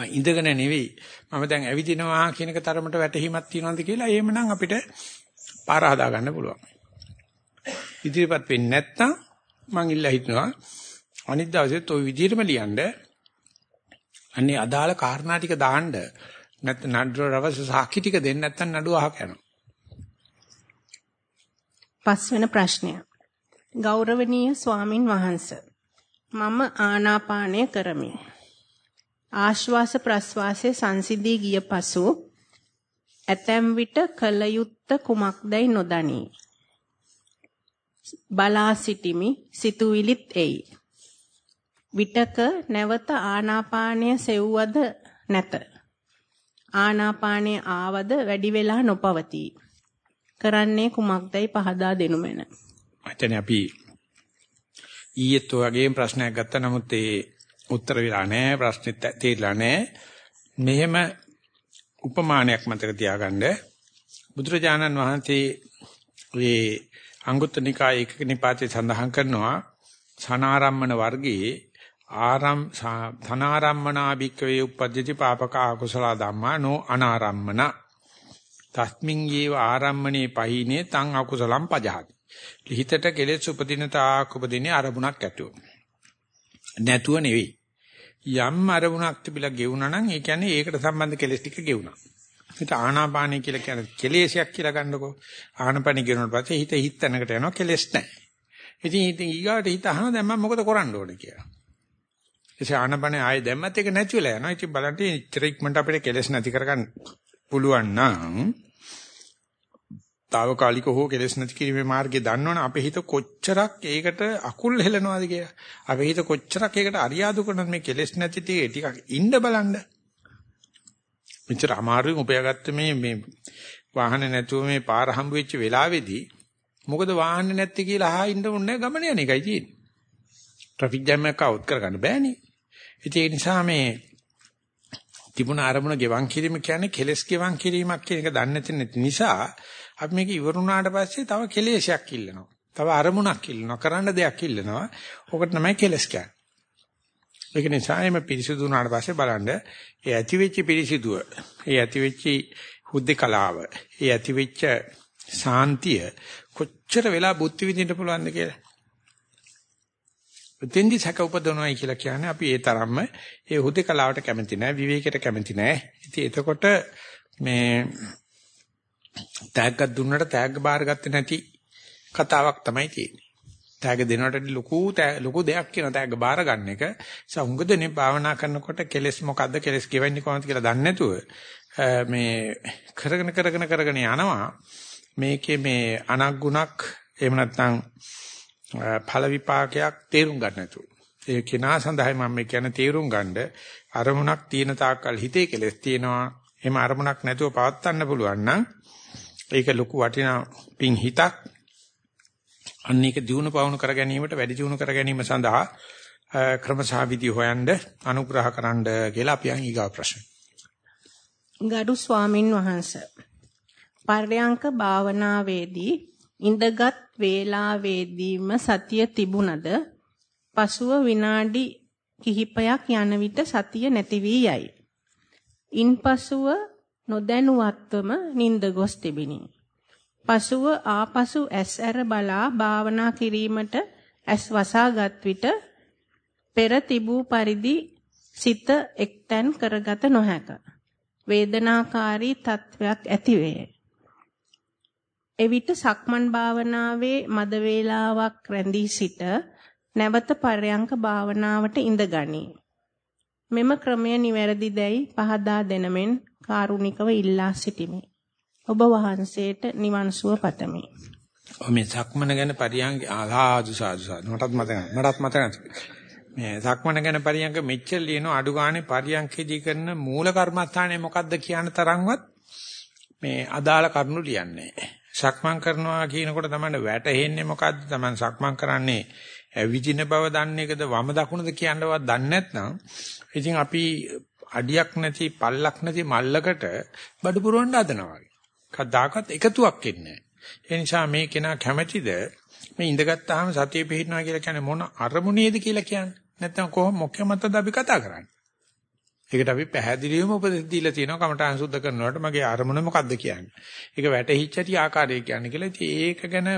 ඉඳගෙන නෙවෙයි මම දැන් ඇවිදිනවා කියන එක තරමට වැටහීමක් තියනවාද කියලා එහෙමනම් අපිට පාර හදා ගන්න පුළුවන්. ඉදිරියපත් වෙන්නේ නැත්නම් මං ඉල්ලා හිටනවා අනිත් දවසෙත් ওই විදිහටම ලියන්න අන්නේ අදාළ කාරණා ටික දාන්න නැත්නම් නඩුව රවස සාක්ෂි ටික දෙන්න නැත්නම් නඩුව අහක යනවා. පස්වෙන ප්‍රශ්නය. ගෞරවනීය ස්වාමින් වහන්සේ මම ආනාපානය කරමි. ආශ්වාස ප්‍රශ්වාසයේ සංසිඳී ගිය පසු ඇතැම් විට කල යුත්ත කුමක්දයි නොදනී. බලා සිටිමි සිතුවිලිත් එයි. විටක නැවත ආනාපානය සෙව්වද නැත. ආනාපානයේ ආවද වැඩි වෙලා නොපවතී. කරන්නේ කුමක්දයි පහදා දෙනු මැන. මචං අපි ඊයේත් වගේ ප්‍රශ්නයක් ගත්තා නමුත් ඒ උත්තර වෙලා නැහැ ප්‍රශ්නෙත් තේරිලා නැහැ. මෙහෙම උපමානයක් මතක තියාගන්න බුදුරජාණන් වහන්සේ මේ අංගුත්තර නිකාය ඒකක නිපාතේ සඳහන් කරනවා සනාරම්මන වර්ගයේ ආරම් ධනාරම්මනා භික්කවේ උපජ්ජති පාපක අකුසල ධම්මා නෝ අනාරම්මන තස්මින් යේව ආරම්මනේ පහිනේ තං අකුසලම් පජහති. හිතට කෙලෙස් උපදින තාක් උපදිනේ අරමුණක් ඇතුව. නැතුව නෙවෙයි. යම් අරමුණක් තිබිලා ගෙවුනා නම් ඒ කියන්නේ ඒකට සම්බන්ධ කෙලෙස් ටික ගෙවුනා හිත ආනාපානයි කියලා කියන කෙලෙසයක් කියලා ගන්නකෝ. ආනාපානි ගෙනුනට පස්සේ හිත හිත තැනකට යනවා කෙලෙස් නැහැ. ඉතින් ඉතින් ඊගාට හිත අහනවා දැන් මම මොකද කරන්න ඕනේ කියලා. එසේ ආනපනේ ආයෙ දැම්මත් ඒක නැති වෙලා යනවා. ඉතින් බලන්න ඉච්චර ඉක්මනට අපිට කෙලස් නැති කරගන්න. පුළුවන් නම් తాවකාලික හෝ කෙලස් නැති කිරීමේ මාර්ගය දන්නවනේ අපේ හිත කොච්චරක් ඒකට අකුල් හෙලනවාද කියලා. අපේ හිත කොච්චරක් ඒකට අරියාදු කරනවද මේ කෙලස් නැති ටික ටිකක් ඉන්න බලන්න. මෙච්චර අමාරුවෙන් උපයාගත්ත මේ මේ වාහන නැතුව මේ පාර හම්බ වෙච්ච වෙලාවේදී මොකද වාහනේ නැති කියලා අහා ඉන්න උන්නේ ගමන යන එකයි තියෙන්නේ. ට්‍රැෆික් ජෑම් එකක් අවුත් කරගන්න බෑනේ. ඒ නිසා මේ තිබුණ ආරමුණ ගෙවන් කිරීම කියන්නේ කෙලස් ගෙවන් කිරීමක් කියන එක දන්නේ නැති නිසා අපි මේක ඉවරුණාට පස්සේ තව කෙලෙසයක් ඉල්ලනවා. තව අරමුණක් ඉල්ලනවා. කරන්න දෙයක් ඉල්ලනවා. ඕකට තමයි කෙලස් කියන්නේ. ඒක නිසා එimhe පිරිසිදු වුණාට පස්සේ බලන්න ඒ ඇති වෙච්ච පිරිසිදුව, ඒ ඇති වෙච්ච හුද්දකලාව, ඒ ඇති වෙච්ච සාන්තිය කොච්චර වෙලා බුද්ධ විඳින්න පුළුවන්ද කියලා. දෙන්දි සැක උපදවනවායි කියලා කියන්නේ අපි ඒ තරම්ම ඒ හුදේකලාවට කැමති නැහැ විවේකයට කැමති නැහැ. ඉතින් එතකොට මේ තෑග්ගක් දුන්නට තෑග්ග බාරගත්තේ නැති කතාවක් තමයි තියෙන්නේ. තෑග්ග දෙනකොට ලොකු ලොකු දෙයක් කියන තෑග්ග බාර ගන්න එක. සමුගදනේ භාවනා කරනකොට කෙලස් මොකද්ද කෙලස් ගෙවන්නේ කොහොමද කියලා දන්නේ නැතුව මේ කරගෙන කරගෙන කරගෙන යනවා. මේකේ මේ අනග්ගුණක් එහෙම නැත්නම් ඵල විපාකයක් තේරුම් ගන්න නැතුව. ඒ කෙනා සඳහා මම මේ කියන තේරුම් ගන්න අරමුණක් තියෙන තාක්කල් හිතේ කෙලස් තියෙනවා. එහෙම අරමුණක් නැතුව පවත්වන්න පුළුවන් නම් ඒක ලොකු වටිනා පිං හිතක්. අන්න ඒක දිනු පවුණු කර ගැනීමට වැඩි දිනු කර ගැනීම සඳහා ක්‍රමසහවිදි හොයන්න අනුග්‍රහ කරන්න කියලා අපි අන් ඊගා ප්‍රශ්න. ගරු ස්වාමින් වහන්සේ පර්යංක භාවනාවේදී ඉඳගත් වේලාවේදීම සතිය තිබුණද පසුව විනාඩි කිහිපයක් යන විට සතිය නැති වී යයි. ඉන්පසුව නොදැනුවත්වම නිින්ද ගොස් තිබිනි. පසුව ආපසු ඇස් ඇර බලා භාවනා කිරීමට ඇස් වසාගත් විට පෙර තිබූ පරිදි සිත එක්තැන් කරගත නොහැක. වේදනාකාරී තත්වයක් ඇතිවේ. එවිට සක්මන් භාවනාවේ මද වේලාවක් රැඳී සිට නැවත පරයන්ක භාවනාවට ඉඳගනී. මෙම ක්‍රමය නිවැරදිදැයි පහදා දෙනමෙන් කාරුණිකව ඉල්ලා සිටිමි. ඔබ වහන්සේට නිවන් සුව පතමි. මේ සක්මන ගැන පරියන්ක ආසාදු සාදු සාදු මටත් මතකයි. මටත් මතකයි. මේ සක්මන ගැන පරියන්ක මෙච්චර ලියන අඩු ගානේ පරියන්කේදී කරන මූල කර්මස්ථානය මොකද්ද කියන තරම්වත් මේ අදාළ කරුණු ලියන්නේ නැහැ. සක්මන් කරනවා කියනකොට තමයි වැටෙන්නේ මොකද්ද? Taman සක්මන් කරන්නේ ඇවිදින බව දන්නේ එකද වම දකුණද කියනවත් දන්නේ නැත්නම් ඉතින් අපි අඩියක් නැති පල්ලක් නැති මල්ලකට බඩු පුරවන්න හදනවා වගේ. කවදාකවත් එකතුවක් එන්නේ නැහැ. ඒ නිසා මේ කෙනා කැමැතිද මේ ඉඳගත්තාම සතිය පිහිටනවා කියලා කියන්නේ මොන අරමුණේද කියලා කියන්නේ. නැත්නම් කොහොම මොකෙමතද අපි කතා කරන්නේ? ඒකට අපි පැහැදිලිවම උපදෙස් දීලා තියෙනවා කමඨාන් සුද්ධ කරනකොට මගේ අරමුණ මොකද්ද කියන්නේ. ඒක වැටහිච්ච ඇති ආකාරය කියන්නේ කියලා. ඉතින් ඒක ගැන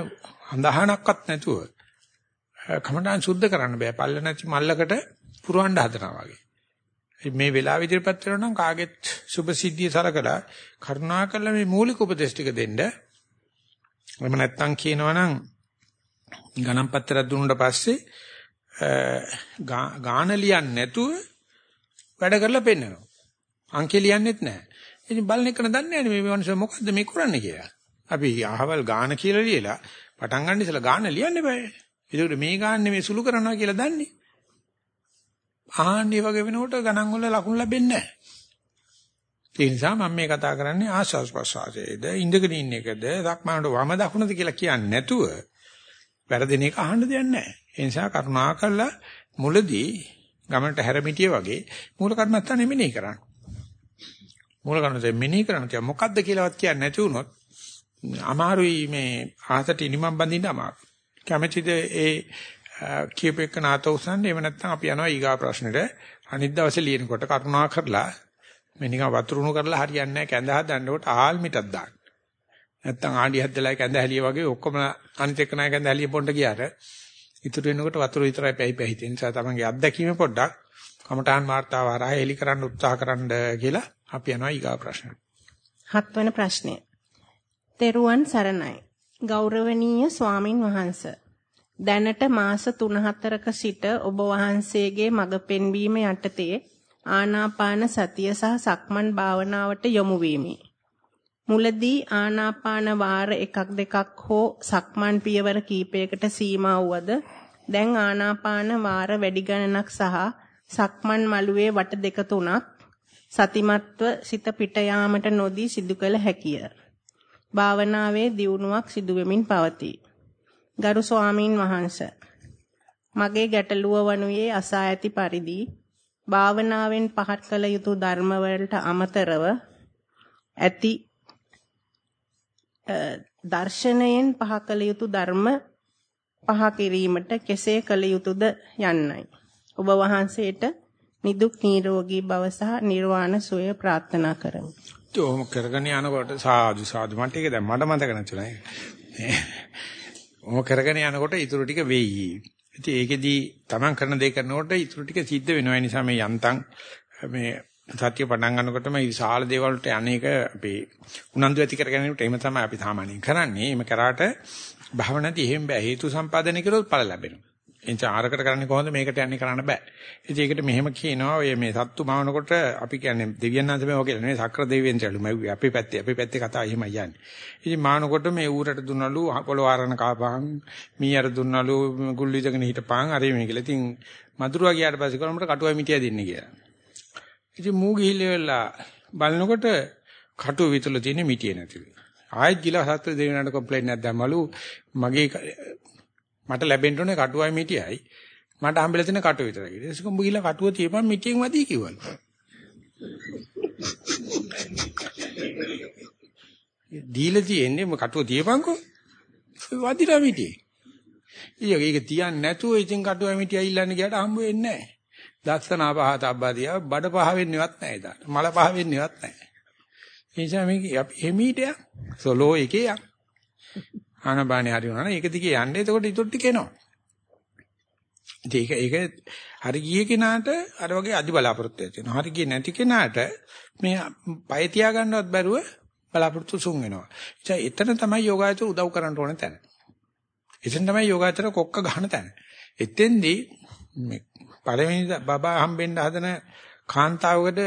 අඳහනක්වත් නැතුව කමඨාන් සුද්ධ කරන්න බෑ. පල්ල නැති මල්ලකට පුරවන්න හදනවා වගේ. මේ වෙලාව ඉදිරියපත් වෙනවා නම් කාගෙත් සුභ සිද්ධිය සලකලා කරුණාකරලා මේ මූලික උපදේශ ටික දෙන්න. එහෙම නැත්නම් කියනවනම් ගණන් පත්‍රයක් දුන්නාට පස්සේ ගාන ලියන්නේ නැතුව වැඩ කරලා පෙන්නනවා. අංකේ ලියන්නෙත් නැහැ. ඉතින් බලන එක දන්නේ නැහැ මේ මිනිස්සු මොකද්ද මේ කරන්නේ කියලා. අපි අහවල් ගාන කියලා ලියලා පටන් ගන්න ඉස්සලා ගාන ලියන්න බෑ. ඒකට මේ ගාන්නේ මේ සුළු කරනවා කියලා දන්නේ. ආන්නේ වගේ වෙනකොට ගණන් වල ලකුණු ලැබෙන්නේ නැහැ. ඒ නිසා මම මේ කතා කරන්නේ ආස්වාස් ප්‍රසආසයේද ඉඳගෙන ඉන්න එකද සක්මනට වම දකුණද කියලා කියන්නේ නැතුව වැරදෙන එක අහන්න දෙයක් නැහැ. ඒ නිසා කරුණාකරලා මුලදී ගමනට හැරමිටිය වගේ මූල කර්මස්ථානෙ මෙනෙහි කරන්න. මූල කර්මස්ථානෙ මෙනෙහි කරන තියා මොකද්ද කියලාවත් කියන්නේ නැති වුණොත් අමාරුයි මේ ආසට ඉනිමම් බඳින්න අමාරු. කැමැතිද ඒ කියපෙක නාත උසන්නේ එහෙම නැත්නම් අපි යනවා ඊගා ප්‍රශ්නෙට අනිත් දවසේ ලියනකොට කරුණා කරලා මේ නිකන් වතුරුණු කරලා හරියන්නේ නැහැ කැඳ හදන්නකොට ආල් මිටක් දාන්න. නැත්නම් ආඩි හදලා කැඳ හැලිය වගේ ඔක්කොම අනිත් එක නෑ කැඳ හැලිය පොණ්ඩ ගියාට ඉතුරු වෙනකොට වතුර විතරයි පැහි පැහි තියෙන නිසා තමන්ගේ අත්දැකීම පොඩ්ඩක් කමඨාන් වාර්තාව හරහා එලි කරන්න උත්සාහ කරන්න කියලා අපි යනවා ඊගා ප්‍රශ්නට. හත්වන ප්‍රශ්නය. තෙරුවන් සරණයි. ගෞරවනීය ස්වාමින් වහන්සේ. දැනට මාස 3-4ක සිට ඔබ වහන්සේගේ මඟ පෙන්වීම යටතේ ආනාපාන සතිය සහ සක්මන් භාවනාවට යොමු වීමි. මුලදී ආනාපාන වාර එකක් දෙකක් හෝ සක්මන් පියවර කීපයකට සීමා වුවද දැන් ආනාපාන වාර වැඩි ගණනක් සහ සක්මන් මළුවේ වට දෙක තුනක් සතිමත්ව සිත පිට යාමට නොදී සිදු කළ හැකිය. භාවනාවේ දියුණුවක් සිදු වෙමින් පවතී. ගරු ස්වාමීන් වහන්සේ මගේ ගැටලුව වනුයේ අසා ඇති පරිදි භාවනාවෙන් පහත් කළ යුතු ධර්ම වලට අමතරව ඇති දර්ශනයෙන් පහ කළ යුතු ධර්ම පහ කිරීමට කෙසේ කළ යුතුද යන්නයි. ඔබ වහන්සේට නිදුක් නිරෝගී භව සහ නිර්වාණ සුවය ප්‍රාර්ථනා කරමි. ඔහොම කරගෙන යනකොට සාදු සාදු මට ඒක දැන් මට මතක නැතුණා. ඔහොම කරගෙන යනකොට ඊටු ටික වෙයි. ඉතින් ඒකෙදි තමන් කරන දේ කරනකොට ඊටු ටික සිද්ධ වෙනවා. ඒ නිසා මේ යන්තම් මේ සත්‍ය පටන් ගන්නකොටම විශාල දේවල් වලට අනේක අපේ උනන්දු ඇති කර ගැනීමට එහෙම තමයි අපි සාමාන්‍යයෙන් කරන්නේ. එහෙම කරාට භාවනාදී එහෙම බෑ. හේතු සම්පාදනය කළොත් ඵල ලැබෙනවා. එනිසා ආරකට කරන්නේ කොහොමද මේකට යන්නේ කරන්න බෑ. ඉතින් ඒකට මෙහෙම කියනවා ඔය මේ සත්තු මවනකොට අපි කියන්නේ දෙවියන් අන්ත මේ වගේ නෙවෙයි සක්‍ර දෙවියන් චලු මැව්වේ අපේ පැත්තේ අපේ පැත්තේ කතාව එහෙමයි යන්නේ. ඉතින් මානකොට මේ ඌරට දුන්නලු පොළොව ආරණ කාපහන් මීයර දුන්නලු ගුල්ලු ඉදගෙන හිටපහන් අර මේ කියලා. ඉතින් මදුරුවා ගියාට පස්සේ කොහොමද කටුවයි මිටිය දෙන්නේ කියලා. ඉතින් මූ ගිහිල්ලා බලනකොට කටුව විතර තියෙන මිටිය නැතිලු. ආයෙත් ගිලා සත්‍ය දෙවියන්ට කම්ප්ලේන්ට් එකක් දැම්මලු මගේ මට ලැබෙන්න ඕනේ කටුවයි මිටියයි. මට හම්බෙලා තියෙන කටුව විතරයි කියලා. ඒක උඹ ගිහලා කටුව තියපන් මිටියෙන් වදී කිව්වලු. දීලා තියෙන්නේ ම කටුව තියපන්කෝ. වදිනා මිටියේ. ඊයක ඒක තියන්නේ නැතුව ඉතින් කටුවයි මිටියයි ඉල්ලන්නේ ගියාට හම්බ වෙන්නේ නැහැ. දස්සනා පහ තබ්බදියා බඩ පහ වෙන්නේවත් නැහැ ඉතින්. මල පහ වෙන්නේවත් නැහැ. ඒ නිසා මේක එමීටයක් සොලෝ එකේ යක්. ආනබානේ හරි වුණා නම් ඒක දිගේ යන්නේ එතකොට ඊටු ටික එනවා. ඒක ඒක හරි ගියේ කෙනාට අර වගේ අදි බලාපොරොත්තු ඇති වෙනවා. හරි ගියේ නැති කෙනාට මේ පය තියා ගන්නවත් බැරුව බලාපොරොත්තු සුන් වෙනවා. එතන තමයි යෝගාචර උදව් කරන්න ඕන තැන. එතන තමයි යෝගාචර කොක්ක ගන්න තැන. එතෙන්දී මේ පළවෙනි බබා හම්බෙන්න හදන කාන්තාවකට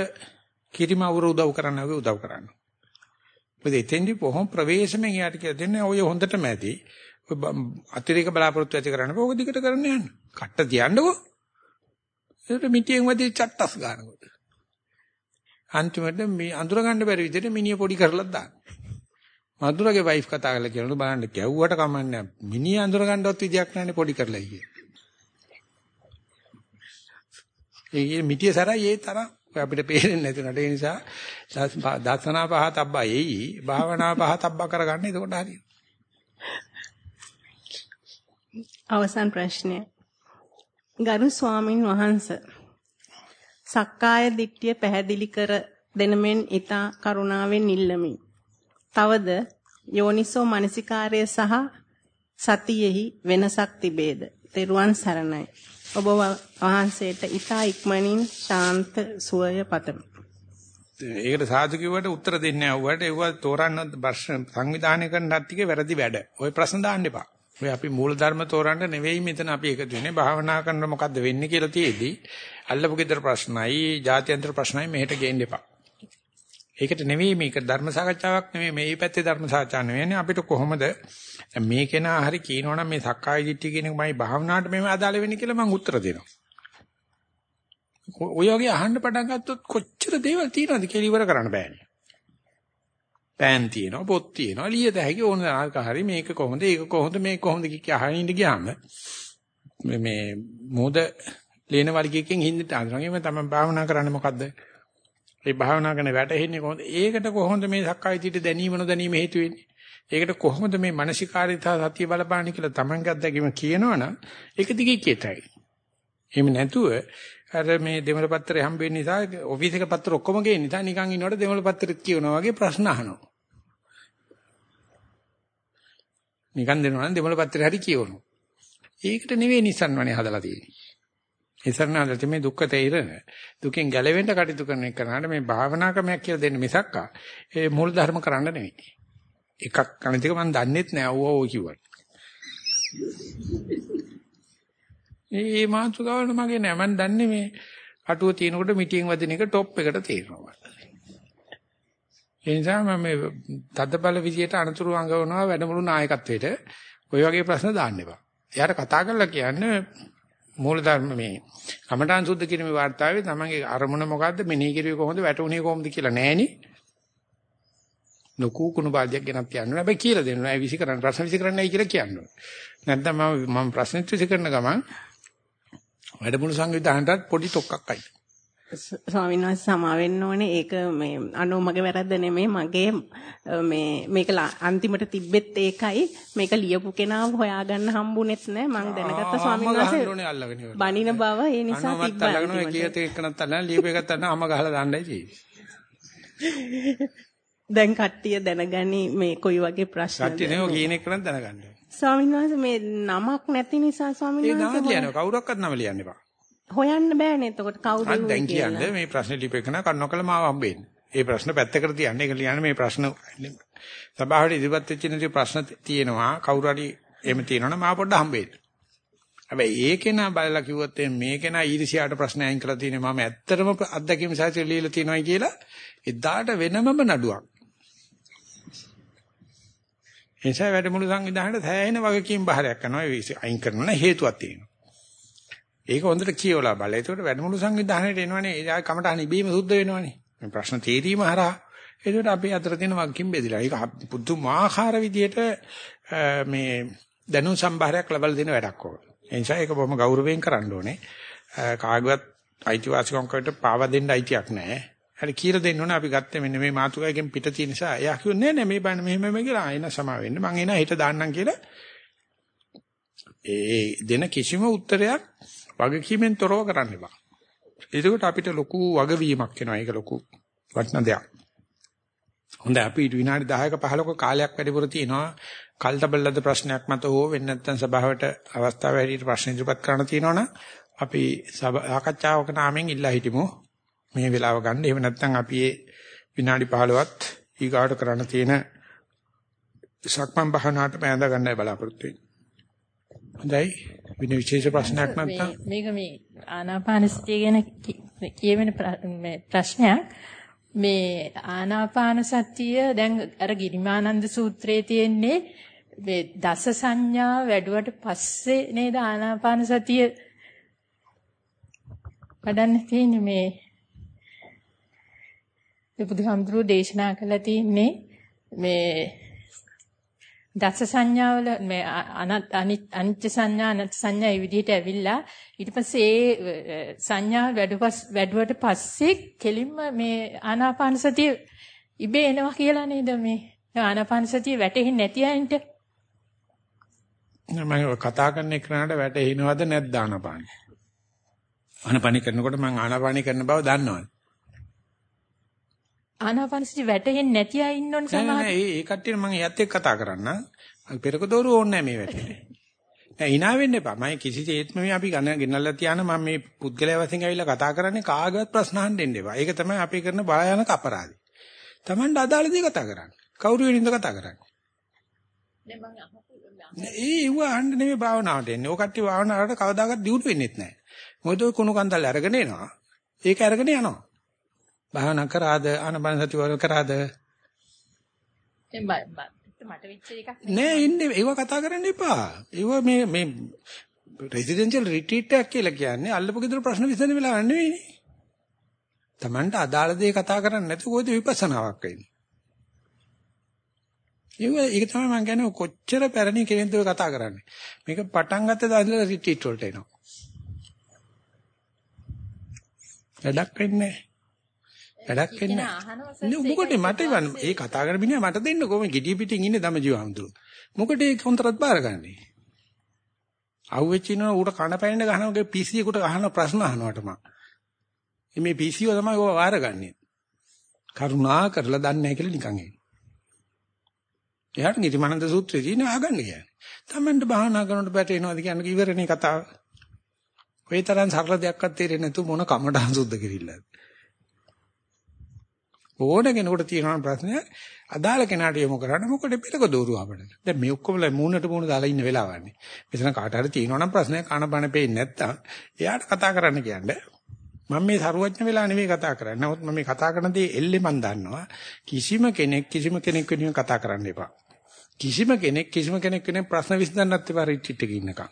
කිරිම අවුර උදව් කරන්න වගේ උදව් කරන්න. මොකද එතෙන්දි කොහොම ප්‍රවේශමෙන් යාට කියලා දෙන්නේ ඔය හොඳටම ඇති. ඔය අතිරේක බලාපොරොත්තු ඇති කරන්න ඕක දිගට කරන්න යන්න. කට්ට තියන්නකෝ. ඒකට මිටියෙන් වදී චට්ටස් ගන්නකොට. අන්තිමට මේ අඳුර ගන්න බැරි විදිහට මිනිහ පොඩි කරලා දාන්න. මధుරගේ වයිෆ් කතා කරලා කියනකොට බලන්න ගැව්වට කමන්නේ මිනිහ අඳුර ගන්නවත් විදියක් නැන්නේ පොඩි කරලා ඉන්නේ. ඒ මිටිය සරයි ඒ තරම් අපිට පේන්නේ නැති නට ඒ නිසා දසනා පහ තබ්බා එයි භාවනා පහ තබ්බා කරගන්න එතකොට හරියට. අවසන් ප්‍රශ්නය. ගරු ස්වාමින් වහන්සේ සක්කාය දිට්ඨිය පැහැදිලි කර දෙනමෙන් ඊතා කරුණාවෙන් ඉල්ලමි. තවද යෝනිසෝ මනසිකාර්ය සහ සතියෙහි වෙනසක් තිබේද? තෙරුවන් සරණයි. ඔබ වහන්සේට ඊතා ඉක්මනින් ශාන්ත සුවය පතමි. ඒකට සාදු කිව්වට උත්තර දෙන්නේ නැහැ. ඌට ඒව තෝරන්න ප්‍රශ්න සංවිධානය කරන ටිකේ වැරදි වැඩ. ওই ප්‍රශ්න දාන්න එපා. ඔය අපි මූල ධර්ම තෝරන්න නෙවෙයි මෙතන අපි එකතු වෙන්නේ. භාවනා කරනකොට මොකද්ද වෙන්නේ කියලා තියේදී අල්ලපු ගෙදර ප්‍රශ්නයි, ජාත්‍යන්තර ප්‍රශ්නයි මෙහෙට ගේන්න එපා. ඒකට නෙවෙයි මේක ධර්ම සාකච්ඡාවක් නෙවෙයි මේ පැත්තේ ධර්ම සාකච්ඡා නෙවෙයි අපිට කොහොමද මේ කෙනා හරි කියනවනම් මේ සක්කාය දිට්ඨිය කියන එකමයි භාවනාවට මෙහෙම අදාළ වෙන්නේ කියලා මම උත්තර දෙනවා. ඔය වගේ අහන්න පටන් ගත්තොත් කොච්චර දේවල් තියෙනවද කියලා ඉවර කරන්න බෑනේ. පෑන් තියෙනවා, පොත් තියෙනවා, ලියද හැකි ඕන දායක හරි මේක කොහොමද, ඒක කොහොමද, මේක කොහොමද කිය අහගෙන ඉඳ ගියාම මේ මේ මොද ලේන වර්ගයකින් හින්දිට අඳුරගෙන මේ තමයි භාවනා කරන්නේ මොකද්ද? ඒ භාවනා කරන වැටෙන්නේ කොහොමද? ඒකට කොහොමද මේ සක්කාය දිට්ඨිය දැනීම නොදැනීම හේතු වෙන්නේ? ඒකට කොහොමද මේ මානසිකාරිතා සතිය බලපාන්නේ කියලා Tamange අත්දැකීම කියනවනම් ඒක දිගේ කියතයි. එහෙම නැතුව අර මේ දෙමළ පත්‍රය හම්බෙන්න නිසා ඔෆිස් එක පත්‍ර ඔක්කොම ගේන නිසා නිකන් ඉන්නකොට දෙමළ පත්‍රෙත් කියනවා වගේ ප්‍රශ්න අහනවා. නිකන් දෙනවා නම් දෙමළ පත්‍රය හරි කියවනවා. ඒකට නෙවෙයි නිසන්වනේ හදලා තියෙන්නේ. නිසන්වනේ මේ දුක්ඛ තේරෙන දුකෙන් ගැලවෙන්න කටයුතු කරන එක කරනාට මේ භාවනා ක්‍රමයක් කියලා දෙන්න මිසක්කා ඒ මූල ධර්ම කරන්න නෙවෙයි. එකක් අනිතික මම දන්නෙත් නෑ ඕවා ඕ කිව්වට. මේ මාතෘකාවල මගේ නෑ මම දන්නේ මේ අටුව තියෙනකොට මිටියෙන් වදින එක টොප් එකට තේරෙනවා. ඒ නිසා මම මේ තද්දබල විදියට අනතුරු අඟවනවා වැඩමුළු නායකත්වයට ඔය වගේ ප්‍රශ්න දාන්න එපා. එයාට කතා කරලා කියන්නේ මූලධර්ම මේ කමඨාන් සුද්ධ කිරීමේ වார்த்தාවේ තමන්ගේ අරමුණ මොකද්ද? මෙනෙහි කිරුවේ කොහොමද? වැටුනේ කොහොමද කියලා නෑනේ. ලොකු කුණු බාදයක් ගෙනත් යන්න හැබැයි කියලා දෙන්න නෑ විසි කරන්න ප්‍රශ්න විසි කරන්නයි කියලා කියනවා නැත්නම් මම මම ප්‍රශ්න විසි කරන ගමන් වැඩමුළු සංවිධානයටත් පොඩි තොක්කක් අයිති ස්වාමීන් වහන්සේ සමා වෙන්න ඕනේ. ඒක මේ අනෝ මගේ වැරද්ද නෙමෙයි. මගේ මේ මේක අන්තිමට තිබ්බෙත් ඒකයි. මේක ලියපු කෙනාව හොයාගන්න හම්බුනේත් නෑ. මම දැනගත්ත ස්වාමීන් වහන්සේ බණින බව ඒ නිසා තිබ්බා අල්ලගෙන ඔය කීයත් එක්කනත් අල්ලන ලියපු එකත් අල්ලන අම ගහලා දාන්නයි තියෙන්නේ දැන් කට්ටිය දැනගනි මේ කොයි වගේ ප්‍රශ්නද කට්ටිය නේ කියන එක නම් දැනගන්න. ස්වාමීන් වහන්සේ මේ නමක් නැති නිසා ස්වාමීන් වහන්සේ ඒ නම ලියන්න කවුරක්වත් නම ලියන්න එපා හොයන්න බෑනේ එතකොට කවුද මම දැන් කියන්නේ මේ ප්‍රශ්නේ ලිපේකන කන්නකල මාව හම්බෙන්නේ. ඒ ප්‍රශ්න පැත්තකට තියන්න. ඒක ලියන්නේ මේ ප්‍රශ්න සභාවට ඉදිරිපත් වෙච්ච ඉතින් ප්‍රශ්න තියෙනවා. කවුරු හරි එහෙම තියෙනවනම් මාව පොඩ්ඩක් හම්බෙන්න. හැබැයි ඒකේන බලලා කිව්වොත් මේකේන ඊර්ෂ්‍යාට ප්‍රශ්න අයින් කරලා තියෙනවා. මම ඇත්තටම අත්දැකීම් සාහිත්‍ය ලියලා තියෙනවායි කියලා එදාට වෙනමම නඩුවක්. එනිසා වැඩමුළු සංවිධානයේ සෑහෙන වගකීම් බහරයක් කරනවා. ඒ අයින් කරන හේතුවක් තියෙනවා. ඒක හොඳට කියවලා බලලා. ඒකට වැඩමුළු සංවිධානයේට එනවනේ ඒ කමටහන ඉබේම සුද්ධ වෙනවනේ. මේ ප්‍රශ්න තීරීම හරහා ඒකට අපි අතර තියෙන වගකීම් බෙදලා. ඒක පුදුමාකාර විදියට මේ දැනුම් සම්භාරයක් ලබා දෙන වැඩක් ඕක. ඒ නිසා ඒක බොහොම ගෞරවයෙන් කරන්න ඕනේ. කාගවත් අයිතිවාසිකම් කරට පාවා දෙන්න අයිතියක් නැහැ. හරි කියලා දෙන්න ඕනේ අපි ගත්තේ මෙන්න මේ මාතුකාවකින් පිට තියෙන නිසා. එයා කිව්වේ නෑ නෑ මේ බන්න මෙහෙම මෙහෙම කියලා ආයෙන සමා වෙන්න. මං එන හෙට දාන්නම් කියලා. ඒ දෙන කිසිම උත්තරයක් වගකීමෙන් තොරව කරන්න එපා. එතකොට අපිට ලොකු වගවීමක් එනවා. ඒක ලොකු වටින දෙයක්. හොඳයි අපි විනාඩි 10ක 15ක කාලයක් වැඩිපුර තියෙනවා. කල්තබල්ලද ප්‍රශ්නයක් මත හෝ වෙන්නේ නැත්නම් සභාවට අවස්ථාව හැටියට ප්‍රශ්න ඉදිරිපත් කරන්න තියෙනවනම් අපි සාකච්ඡාවක නාමයෙන් ඉල්ලා හිටිමු. මේ වෙලාව ගන්න. එහෙම නැත්නම් අපි මේ විනාඩි 15ත් ඊගාට කරන්න තියෙන සක්මන් භාවනාවට පෑඳ ගන්නයි බලාපොරොත්තු වෙන්නේ. හොඳයි. වෙන විශේෂ ප්‍රශ්නයක් නැත්නම් මේක මේ ආනාපාන සතිය ගැන කියවෙන ප්‍රශ්නයක්. මේ ආනාපාන සතිය දැන් අර ගිරිමානන්ද සූත්‍රයේ තියෙන්නේ මේ දස සංඥා වැඩුවට පස්සේ නේද ආනාපාන සතිය වඩන්න තියෙන්නේ මේ බුදුහාමුදුරුවෝ දේශනා කළා තියෙන්නේ මේ දස සංඥාවල මේ අනිත්‍ය සංඥා අනත් සංඥා මේ විදිහට ඇවිල්ලා ඊට පස්සේ ඒ සංඥා වැඩුවස් වැඩුවට පස්සේ කෙලින්ම මේ ආනාපාන සතිය ඉබේ එනවා කියලා නේද මේ? ආනාපාන සතිය වැටෙන්නේ නැති අයින්ට. මම කතා කරන එකට වැටෙනවද නැද්ද ආනාපාන? ආනාපානි කරනකොට මම ආනාපානි කරන බව දන්නවනේ ආනාපානසති වැටෙන්නේ නැති අය ඉන්නෝනේ සමහර. නෑ නෑ ඒ කට්ටිය මම එයත් එක්ක කතා කරන්න. පෙරක දෝරු ඕනේ නෑ මේ වැටෙන්නේ. නෑ hina වෙන්න එපා. මම කිසිසේත්ම මේ අපි ගණ ගෙනල්ලා තියාන මම මේ පුද්ගලයා වශයෙන් ඇවිල්ලා කතා කරන්නේ කාගවත් ප්‍රශ්න අහන්න දෙන්න එපා. ඒක තමයි අපි කරන බායනක අපරාධය. Tamanට අදාළ දේ කතා කරන්න. කවුරු වෙනින්ද කතා කරන්නේ? ඒ ඉව අහන්න නෙමෙයි භාවනාවට එන්නේ. ඔය කට්ටිය භාවනාවට කවදාකවත් දියුණු වෙන්නේ නැහැ. මොකද ඔය කුණු කන්දල් අරගෙන එනවා. ඒක අරගෙන යනවා. භාවනා කරාද? ආනපන සති වල කරාද? මට වෙච්ච එකක් නෑ. ඉන්නේ ඒව කතා කරන්න එපා. ඒව මේ මේ රෙසිඩෙන්ෂල් රිට්‍රීට් එකක් කියලා කියන්නේ අල්ලපු ගෙදර ප්‍රශ්න විසඳන වෙලාව නෙවෙයිනේ Tamanට අදාළ දේ කතා කරන්නේ නැතුව කොයිද විපස්සනාවක් වෙන්නේ? ඒක තමයි මම කියන්නේ කොච්චර පැරණි කෙනෙක්ද කතා කරන්නේ. මේක පටන් ගත්ත දාලා රිට්‍රීට් වලට එනවා. වැඩක් වෙන්නේ නැහැ වැඩක් වෙන්නේ නැහැ. මොකටද මට වන් ඒ කතා කරන මිනිහා මට දෙන්න කොහොම gediy පිටින් ඉන්නේ තම ජීවහඳුරු. මොකටද ඒ කොන්ත්‍රාත් බාරගන්නේ? අහුවෙච්ච ඉන්නවා ඌට කන පැනෙන්න ගහනවාගේ පිසියෙකුට අහන ප්‍රශ්න අහනවට මම. මේ පිසියෝ තමයි ඔය වාරගන්නේ. කරුණා කරලා දන්නේ නැහැ කියලා නිකන් එන්නේ. එයාට නිතිමනන්ද සූත්‍රය තියෙන අහගන්න කියන්නේ. Tamanට භාවනා කරනකොට පැටේනවාද කියන්නේ ඉවරනේ කතාව. ඔය තරම් සරල දෙයක්වත් තේරෙන්නේ නැතු මොන කමඩහන් සුද්ධ කිරිල්ලද. ඕන කෙනෙකුට තියෙන ප්‍රශ්නය අදාළ කෙනාට යොමු කරන්න මොකද පිටක දෝරුව අපිට. දැන් මේ ඔක්කොම මූණට මූණ දාලා ඉන්න වෙලාවන්නේ. මෙතන කාට හරි තියෙනවා නම් ප්‍රශ්නයක් කන බන පෙන්නේ නැත්තම් එයාට කතා කරන්න කියන්නේ. මම මේ සරුවඥ වෙලා නෙවෙයි කතා කරන්නේ. නමුත් මම මේ කතා කරන දේ එල්ලේ මන් දන්නවා. කිසිම කෙනෙක් කිසිම කෙනෙක් වෙනුවෙන් කතා කරන්න එපා. කිසිම කෙනෙක් කිසිම කෙනෙක් වෙනුවෙන් ප්‍රශ්න විසඳන්නත් එපා රිට්‍රීට් එකේ ඉන්නකම්.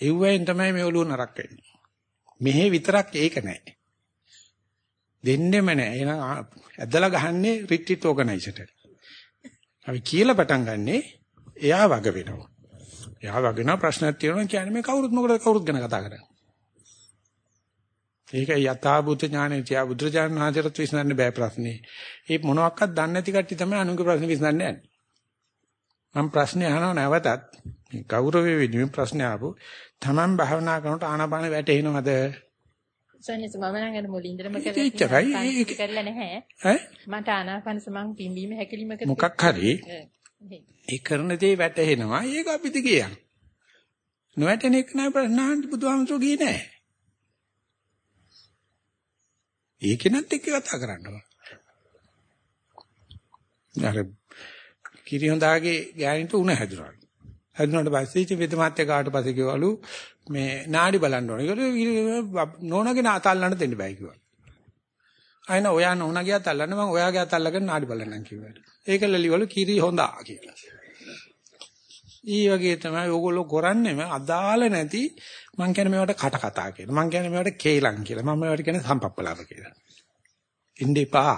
එව්වෙන් තමයි මේ ඔළුව නරක වෙන්නේ. මෙහෙ විතරක් ඒක නැහැ. දෙන්නෙම නැහැ. එහෙනම් ඇදලා ගහන්නේ රිට්‍රීට් ඕගනයිසර්ට. අපි කියලා පටන් ගන්නෙ එයා වග වෙනවා. එයා වග වෙනවා ප්‍රශ්නයක් තියෙනවා කියන්නේ මේ කවුරුත් මොකටද කවුරුත් ගැන කතා කරන්නේ. ඒක යථාභූත ඥානෙ තියා බුදුරජාණන් වහන්සේට විසඳන්න බෑ ප්‍රශ්නේ. ඒ මොනවාක්වත් දන්නේ නැති කට්ටිය තමයි අනුන්ගේ ප්‍රශ්න විසඳන්නේ නැහැ. මම ප්‍රශ්නේ අහනවා නැවතත් ගෞරවයේ වෙනුවෙන් ප්‍රශ්න ආපු තමන් භාවනා කරනකොට ආනාපාන වැටෙනවද? සනිස මම නම් අර මුලින්දරම කරලා කරලා නැහැ. ඈ? මට ආනාපාන සමන් පිම්බීම හැකිලිමක මොකක් හරි ඒ කරන දේ වැටහෙනවා. ඒක අපිට කියන්න. නොවැටෙන එක නෑ ප්‍රශ්න අහන්න බුදුහාමුදුරුවෝ ගියේ නෑ. ඒකෙනත් එක්ක කතා කරනවා. අර කිරි හොඳාගේ ගෑනිට උණ හැදුනා. හැදුනාට පස්සේ ඉතින් වෙද මාත්‍ය කාට පස්සේ කිව්වලු මේ නාඩි බලන්න ඕනේ. ඒකට නෝනාගේ නාතල්ලන්න දෙන්න බෑ කිව්වා. අයින ඔයා නෝනාගේ අතල්ලන්න මම ඔයාගේ අතල්ලගෙන නාඩි බලන්නම් කිව්වා. ඒකලලිවලු කිරි හොඳා කියලා. ඊ වගේ තමයි ඕගොල්ලෝ කරන්නේම අදාළ නැති මං කියන්නේ මේවට කට කතා කියලා. මං කියන්නේ මේවට කේලම් කියලා. මම මේවට කියන්නේ සම්පප්පලාව කියලා. ඉන්දීපා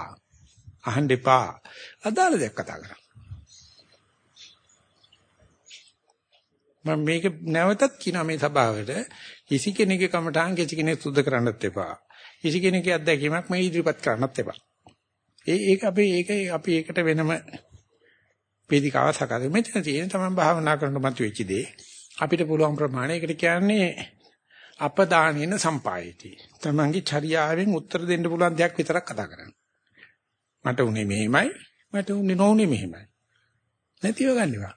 අහන්න එපා. අදාළ දෙයක් කතා කරා. මම මේක නැවතත් කියනවා මේ සභාවට කිසි කෙනෙකුගේ කමටහන් කිසි කෙනෙක් සුද්ධ කරන්නත් එපා. කිසි කෙනෙකුගේ අත්දැකීමක් මේ ඉදිරිපත් කරන්නත් එපා. ඒ ඒක අපි ඒක අපි ඒකට වෙනම වේදිකාව සකස් මෙතන තියෙන තමයි භාවනා කරනකොට මතුවෙච්ච දේ. අපිට පුළුවන් ප්‍රමාණයකට කියන්නේ අපදානින සම්පායති. තමන්ගේ චර්යාවෙන් උත්තර දෙන්න පුළුවන් දෙයක් විතරක් කතා කරන්න. මට උනේ මෙහෙමයි, මට උනේ නොඋනේ මෙහෙමයි. නැතිව ගන්නවා.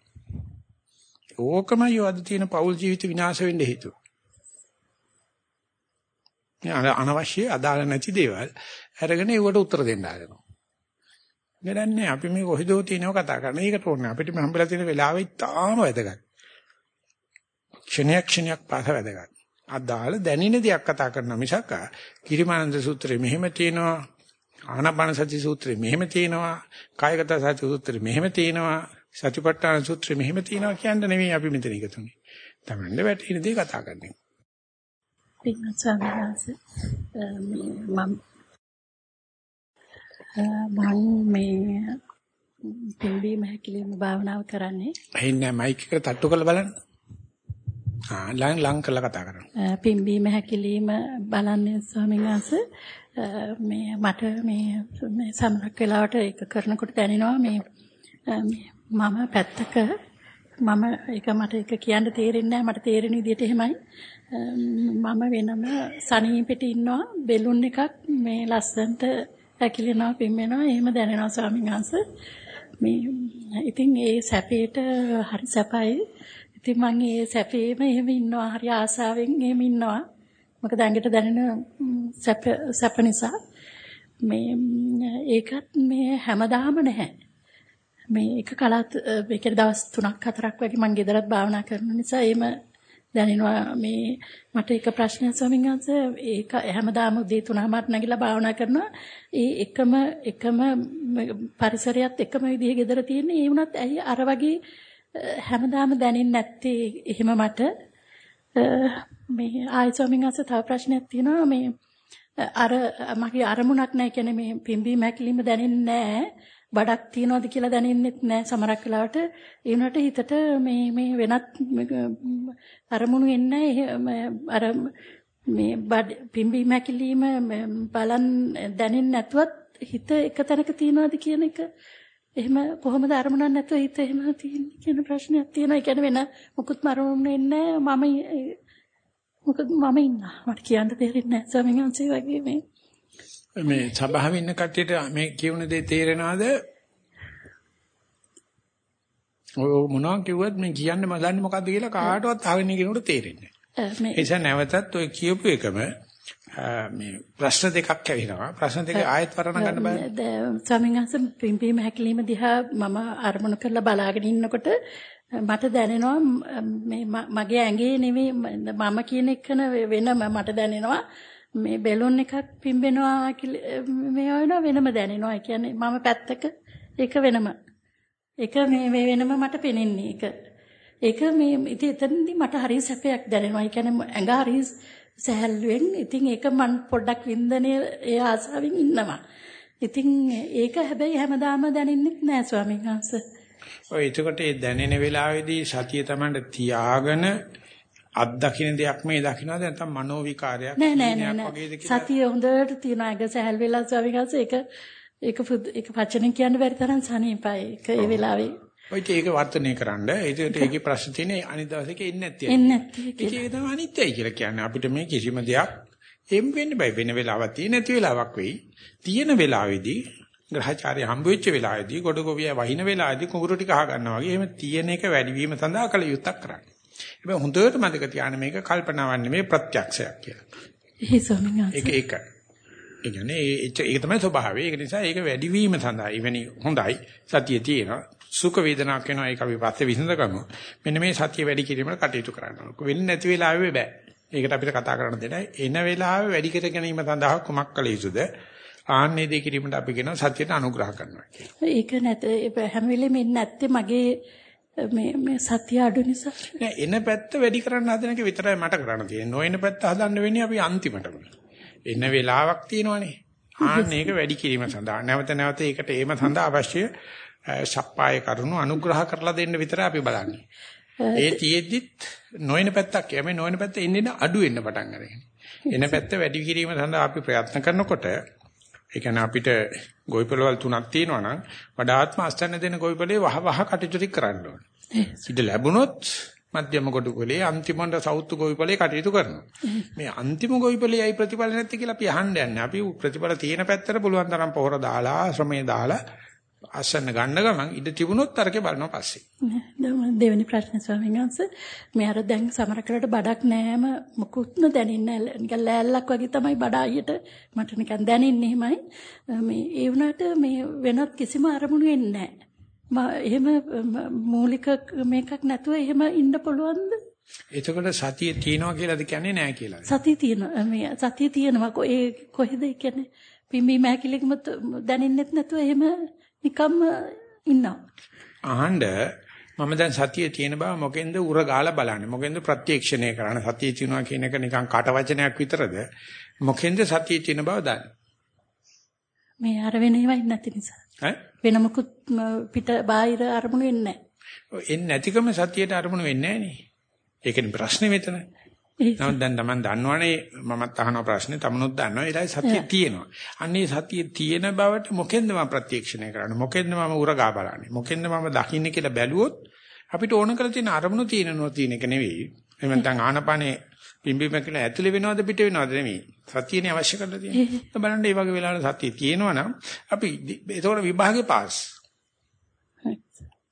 ඕකමයි අද තියෙන පෞල් ජීවිත විනාශ වෙන්න හේතුව. අනවශ්‍ය අදාළ නැති දේවල් අරගෙන ඒවට උත්තර දෙන්න හදනවා. නේදන්නේ අපි මේ කොහෙදෝ තියෙනව කතා කරන. ඒකට ඕනේ අපිට මේ හම්බෙලා තියෙන වෙලාවෙ තාම වැදගත්. ක්ෂණයක් ක්ෂණයක් පාස වැදගත්. අදාළ දැනෙන දෙයක් කතා කරන මිසක් කිරිමානන්ද සූත්‍රයේ මෙහෙම තියෙනවා ආනාපාන සති සූත්‍රයේ මෙහෙම තියෙනවා කායගත සති සූත්‍රයේ මෙහෙම තියෙනවා සතිපට්ඨාන සූත්‍රයේ මෙහෙම තියෙනවා කියන්න නෙමෙයි අපි මෙතන එකතුනේ. තමන්න වැටෙන දේ කතා කරන්නේ. පින්වත් ස්වාමීන් වහන්සේ මම මම මේ පිම්බීම හැකිලිම භාවනාව කරන්නේ. ඇහින්නේ මයික් එකට තට්ටු කරලා බලන්න. ආ ලං ලං කරලා කතා කරන්න. පිම්බීම හැකිලිම බලන්නේ ස්වාමීන් වහන්සේ මේ මට මේ සමහරක් වෙලාවට ඒක කරනකොට දැනෙනවා මේ මම පැත්තක මම ඒක මට ඒක කියන්න තේරෙන්නේ නැහැ. මට තේරෙන විදිහට එහෙමයි. මම වෙනම සනීපෙට ඉන්නවා. බෙලුන් එකක් මේ ලස්සන්ට ඇකිලෙනවා පිම්මෙනවා. එහෙම දැනෙනවා ස්වාමීන් වහන්සේ. මේ ඉතින් ඒ සැපේට හරි සැපයි. ඉතින් මම ඒ සැපේම එහෙම ඉන්නවා. හරි ආසාවෙන් එහෙම ඉන්නවා. මොකද ඇඟට දැනෙන සැප සැප නිසා. මේ ඒකත් මේ හැමදාම නැහැ. මේ එක කලත් මේක දවස් 3ක් 4ක් වගේ මම ගෙදරත් භාවනා කරන නිසා එහෙම දැනෙනවා මේ මට එක ප්‍රශ්නයක් ස්වාමීන් වහන්සේ. ඒක හැමදාම උදේ 3:00ට නැගිලා භාවනා කරනවා. ඒ එකම එකම පරිසරයත් එකම විදිහේ ගෙදර තියෙන ඒ වුණත් ඇයි අර වගේ හැමදාම දැනෙන්නේ නැත්තේ? එහෙම මට. මේ ආයි ස්වාමීන් වහන්සේ තව ප්‍රශ්නයක් තියෙනවා. මේ අර මගේ අරමුණක් නැහැ. කියන්නේ මේ පිම්බි මැකිලිම දැනෙන්නේ නැහැ. බඩක් තියනවාද කියලා දැනෙන්නෙත් නැහැ සමහරක් වෙලාවට ඒ වුණාට හිතට මේ මේ වෙනත් අරමුණු එන්නේ අර මේ පිම්බි මැකිලිම බලන් දැනෙන්නේ නැතුවත් හිත එක තැනක තියනවාද කියන එක එහෙම කොහොමද අරමුණක් නැතුව හිත එහෙම තියෙන්නේ කියන ප්‍රශ්නයක් තියෙනවා. ඒ කියන්නේ වෙන මුකුත් මරමුන්නේ නැහැ. මම මොකද මම ඉන්නා. මට කියන්න තේරෙන්නේ නැහැ. ස්වාමීන් වහන්සේ වගේ මේ මේ සභාවේ ඉන්න කට්ටියට මේ කියුණ දේ තේරෙනවද? ඔය මොනවා කිව්වත් මේ කියන්න මලන්නේ මොකද්ද කියලා කාටවත් අහගෙන කෙනෙකුට තේරෙන්නේ නැහැ. ඒ නිසා නැවතත් ඔය කියපු එකම මේ ප්‍රශ්න දෙකක් ඇවිල්ලා ප්‍රශ්න දෙක ආයෙත් වරණ ගන්න බෑ. ස්වාමීන් වහන්සේ පිම්පීම හැකිලිම දිහා මම අරමුණු කරලා බලාගෙන ඉන්නකොට මට දැනෙනවා මේ මගේ ඇඟේ නෙමෙයි මම කියන එකන වෙනම මට දැනෙනවා මේ බැලුන් එකක් පිම්බෙනවා මේ වෙනවා වෙනම දැනෙනවා. ඒ කියන්නේ මම පැත්තක ඒක වෙනම. ඒක මේ මේ වෙනම මට පෙනෙන්නේ. ඒක ඒක මේ ඉතින් එතනදී මට හරි සැපයක් දැනෙනවා. ඒ කියන්නේ ඇඟ හරි සැහැල්ලුවෙන් ඉතින් ඒක මන් පොඩ්ඩක් වින්දනයේ ඒ ආසාවෙන් ඉන්නවා. ඉතින් ඒක හැබැයි හැමදාම දැනෙන්නේ නෑ ස්වාමීන් වහන්සේ. ඔය එතකොට ඒ දැනෙන වෙලාවේදී සතිය තමයි තියාගෙන අත් දකින්න දෙයක් මේ දකින්නද නැත්නම් මනෝ විකාරයක් නෑ නෑ සතිය හොඳට තියෙනවා. ඒක සහැල් වෙලා ස්වාමීන් ඒක ඒක ඒක වචනෙන් කියන්න බැරි තරම් සනීපයි. ඒක ඒ වෙලාවේ. ඔය ඒක වර්ධනය කරන්න. ඒකට ඒකේ ප්‍රශ්න තියෙන්නේ අනිත් දවසේක එන්නේ නැත්තේ. එන්නේ නැත්තේ ඒක තමයි අනිත්‍යයි කියලා කියන්නේ. අපිට මේ කිසිම දෙයක් එම් වෙන්න බෑ. වෙන වෙලාවක් තියෙන නැති වෙලාවක් වෙයි. තියෙන වෙලාවේදී ග්‍රහචාරය හම්බ වෙච්ච වෙලාවේදී ගොඩගොවිය වහින වෙලාවේදී කුඹුරු ටික අහ ගන්නවා වගේ එහෙම තියෙන එක වැඩිවීම සඳහා කල යුත්තක් කරන්න. හැබැයි හොඳට මතක තියාගන්න මේක කල්පනාවක් නෙමෙයි ප්‍රත්‍යක්ෂයක් කියලා. ඒ ස්වාමීන් වහන්සේ. ඒක ඒක. ඒ කියන්නේ ඒක තමයි ස්වභාවය. ඒක නිසා ඒක වැඩිවීම සඳහා එවැනි හොඳයි සතිය තියෙනවා. සුඛ වේදනාවක් වෙනවා ඒක අපි පස්සේ විසඳගමු. මෙන්න මේ සතිය වැඩි කිරීමට කටයුතු කරන්න ඕන. වෙන්නේ නැති වෙලාවෙ බෑ. ඒකට අපිට කතා කරන්න දෙන්නයි. එන වෙලාවෙ වැඩි කර ගැනීම සඳහා කුමක් කළ යුතුද? ආන්නේ දෙය කිරීමට අපි කියනවා සත්‍යයට අනුග්‍රහ කරනවා. ඒක නැත හැම වෙලෙම ඉන්නේ නැත්තේ මගේ මේ මේ සත්‍ය අඩු නිසා. එන පැත්ත වැඩි කරන්න හදන එක විතරයි මට කරන්න තියෙන්නේ. නොඑන පැත්ත හදන්න වෙන්නේ අපි අන්තිමටම. එන වෙලාවක් තියෙනවනේ. ආන්නේ ඒක වැඩි කිරීම සඳහා නැවත නැවත ඒකට ඒම සඳහා අවශ්‍ය සප්පාය කරුණු අනුග්‍රහ කරලා දෙන්න විතරයි අපි බලන්නේ. ඒ තියෙද්දිත් නොඑන පැත්තක් යමේ නොඑන පැත්ත එන්නේ අඩු වෙන්න පටන් අරගෙන. එන පැත්ත වැඩි කිරීම සඳහා අපි ප්‍රයත්න කරනකොට ඒ කියන්නේ අපිට ගොවිපළවල් තුනක් තියෙනවා නම් වඩාත්ම අස්තන්න දෙන ගොවිපළේ වහ වහ කටයුතු කරන්න ඕනේ. ඉත ලැබුණොත් මධ්‍යම කොටුකලේ අන්තිමට සවුත් ගොවිපළේ කටයුතු කරනවා. මේ අන්තිම ගොවිපළේයි ප්‍රතිඵල නැති කියලා අපි අහන්න යන්නේ. අපි ප්‍රතිඵල තියෙන පැත්තට පුළුවන් තරම් පොහොර දාලා ශ්‍රමය දාලා ආසන්න ගන්න ගමන් ඉඳ තිබුණොත් අරකේ බලනවා පස්සේ. දෙවෙනි ප්‍රශ්නේ ස්වාමීන් වහන්සේ මේ අර දැන් සමහර කරලා බඩක් නෑම මොකුත්ම දැනෙන්නේ නෑ. නිකන් ලෑල්ලක් වගේ තමයි බඩ අයියට මට නිකන් දැනෙන්නේ එහෙමයි. මේ ඒ වුණාට මේ වෙනත් කිසිම අරමුණු එන්නේ නෑ. එහෙම මූලික මේකක් නැතුව එහෙම ඉන්න පුළුවන්ද? එතකොට සතිය තියනවා කියලාද කියන්නේ නෑ කියලාද? සතිය තියෙනවා. මේ සතිය තියෙනවා. ඒ කොහෙද කියන්නේ පිම්බි මෑකිලිකම දැනෙන්නෙත් නැතුව එහෙම නිකම්ම ඉන්නවා. අහන්න මම දැන් සතියේ තියෙන බව මොකෙන්ද උර ගාලා බලන්නේ? මොකෙන්ද ප්‍රත්‍යක්ෂණය කරන්නේ? සතියේ තියෙනවා කියන එක නිකන් කට වචනයක් විතරද? මොකෙන්ද සතියේ තියෙන බව දන්නේ? මේ අර වෙන ඒවා නැති නිසා. ඈ? වෙන මොකුත් පිට බාහිර අරමුණු වෙන්නේ නැහැ. එන්නේ නැතිකම සතියට අරමුණු වෙන්නේ නැහැ නේ. ඒකනේ ප්‍රශ්නේ මෙතන නමුත් දැන් Taman දන්නවනේ මමත් අහන ප්‍රශ්නේ තමනුත් දන්නවා ඒලයි සතිය තියෙනවා. අන්නේ සතිය තියෙන බවට මොකෙන්ද මම ප්‍රත්‍යක්ෂණය කරන්නේ? මොකෙන්ද මම උරගා බලන්නේ? මොකෙන්ද මම දකින්නේ කියලා බැලුවොත් අපිට ඕන කරලා තියෙන අරමුණු තියෙනනෝ තියෙන එක නෙවෙයි. එහෙම නැත්නම් ආනපනේ පිම්බීම කියලා ඇතුලේ වෙනවද පිට වෙනවද නෙවෙයි. සතියනේ අවශ්‍ය කරලා තියෙන්නේ. බලන්න මේ වගේ වෙලාවල සතිය තියෙනවා නම් අපි ඒතකොට විභාගේ පාස්.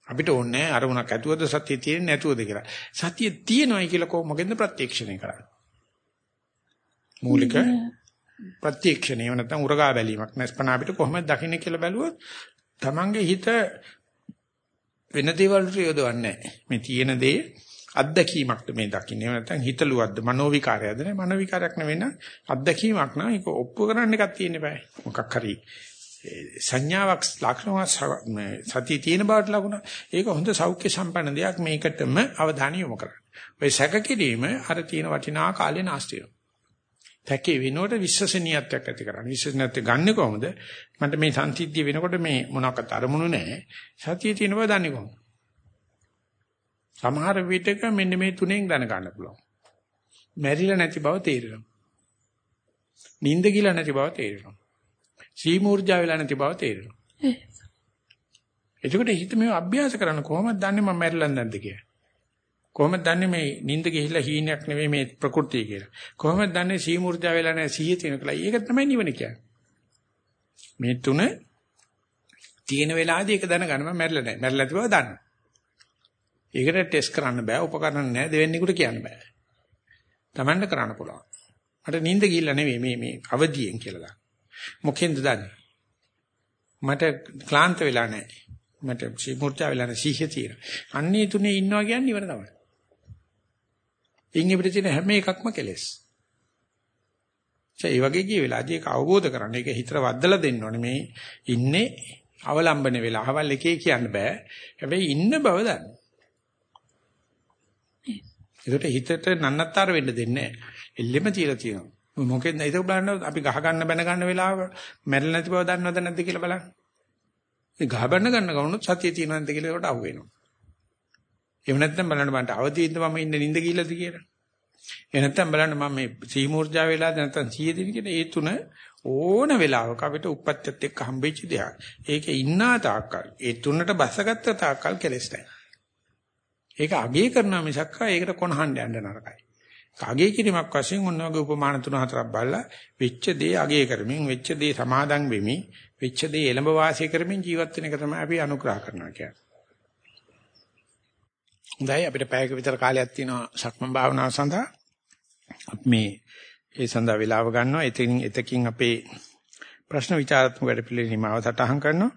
අපිට ඕනේ අරමුණක් ඇතුවද සතිය තියෙන්නේ නැතුවද කියලා. සතිය තියෙනවයි කියලා කොහොම මොකෙන්ද ප්‍රත්‍යක්ෂණය කරන්නේ? මූලික ප්‍රත්‍යක්ෂණය නැත්නම් උරගා බැලීමක් නැස්පන අපිට කොහොමද දකින්නේ කියලා බැලුවොත් Tamange හිත වෙන දේවල් යොදවන්නේ. මේ තියෙන දේ අත්දැකීමක්ද මේ දකින්නේ නැත්නම් හිතලුවක්ද මනෝ විකාරයක්ද නේ මනෝ විකාරයක් නෙවෙයි අත්දැකීමක් නා ඒක ඔප්පු කරන්න එකක් තියෙන්න බෑ. මොකක් හරි සංඥාවක් ලක්ෂණ සතිය තියෙන බවට ලකුණ ඒක හොඳ සෞඛ්‍ය සම්පන්න දෙයක් මේකටම අවධානය යොමු කරන්න. ඔය සැක කිරීම අර තියෙන වටිනා කාලේ නාස්ති වෙනවා. තැකේ වෙනකොට විශ්වසනීයත්වයක් ඇති කරගන්න. විශ්වසනීයත්වය ගන්න කොහොමද? මන්ට මේ සංසිද්ධිය වෙනකොට මේ මොනවාකට අරමුණු නැහැ. සතිය තියෙන බව දන්නේ කොහොමද? සමහර විටක මෙන්න මේ තුනෙන් දැන ගන්න පුළුවන්. මැරිලා නැති බව තේරෙනවා. නිින්ද කියලා නැති බව තේරෙනවා. සීමූර්ජා වෙලා නැති බව තේරෙනවා. එතකොට හිත මේ අභ්‍යාස කරන්න කොහොමද දන්නේ මම මැරිලා නැද්ද කියලා? කොහොමද දන්නේ මේ නිින්ද ගිහිල්ලා හීනයක් නෙවෙයි මේ ප්‍රകൃතිය කියලා? කොහොමද දන්නේ සීමූර්ජා වෙලා නැහැ සිහිය තියෙන කියලා? ඒක තමයි නිවන කියන්නේ. මේ තුන තියෙන වෙලාවදී ඒක දැනගන්න මම මැරිලා නැහැ. මැරිලා නැති බව දන්න. ඒකට ටෙස්ට් කරන්න බෑ, උපකරණ නැහැ, දෙවෙන්නෙකුට කියන්න බෑ. Tamanne කරන්න පුළුවන්. මට නිින්ද ගිහිල්ලා නෙවෙයි මේ මේ අවදියෙන් කියලා දාන්න. මොකෙන්ද දන්නේ? මට ක්ලාන්ත වෙලා නැහැ. මට සීමුර්චා වෙලා නැහැ සීහිය තියෙනවා. අන්නේ තුනේ ඉන්නවා කියන්නේ ඉවර තමයි. ඉන්නේ පිට තියෙන හැම එකක්ම කෙලෙස්. ඒ වගේ කිය වෙලාදී ඒක අවබෝධ කරගන්න. ඒක හිතට වද්දලා දෙන්න ඕනේ. මේ ඉන්නේ අවලම්බන වෙලා. අවල් එකේ කියන්න බෑ. හැබැයි ඉන්න බව දන්න. ඒකට හිතට නන්නත්තර වෙන්න දෙන්නේ නැහැ. එල්ලෙම තියලා තියෙනවා. මොකෙන්ද ඒක බලන්න අපි ගහ ගන්න බැන ගන්න වෙලාව මැරෙලා නැති බව දන්නවද නැද්ද කියලා බලන්න. ඒ ගහ බැන ගන්න ගමනොත් සතිය තියෙනවද නැද්ද කියලා ඒකට අහුවෙනවා. එහෙම නැත්නම් බලන්න මන්ට අවදීන්ද මම ඉන්නේ නිින්ද ගිහලාද කියලා. එහෙ නැත්නම් බලන්න මම මේ සීමූර්ජා වෙලාද නැත්නම් සීය දෙවි කියන ඒ තුන ඕන වෙලාවක අපිට උප්පත්තියත් එක්ක හම්බෙච්ච දෙයක්. ඒකේ ඉන්නා තාක්කල් ඒ තුනට බැසගත්ත තාක්කල් කෙලස් නැහැ. ඒක අගේ කරනවා මිසක් ඒකට කොනහන්න යන්න නරකයි. අගේ කිරීමක් වශයෙන් ඔන්න ඔගේ උපමාන තුන හතරක් බලලා වෙච්ච දේ අගේ කරමින් වෙච්ච දේ සමාදන් වෙමි වෙච්ච දේ එළඹ වාසය කරමින් ජීවත් වෙන එක තමයි අපි අනුග්‍රහ කරනවා කියන්නේ. හොඳයි අපිට පැයක විතර කාලයක් තියෙනවා සක්මන් භාවනාව සඳහා. අපි මේ ඒ සඳහා වේලාව ගන්නවා. එතකින් එතකින් අපේ ප්‍රශ්න විචාරාත්මක වැඩ පිළිවෙල නිමාව සටහන් කරනවා.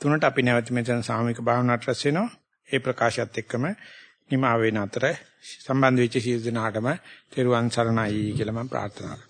තුනට අපි නැවත මෙතන සාමික භාවනාවට රැස් වෙනවා. ඒ ප්‍රකාශයත් එක්කම නිමා වෙන අතර සම්බන්ධ වෙච්ච සියලු දෙනාටම තෙරුවන් සරණයි කියලා මම ප්‍රාර්ථනා කරනවා.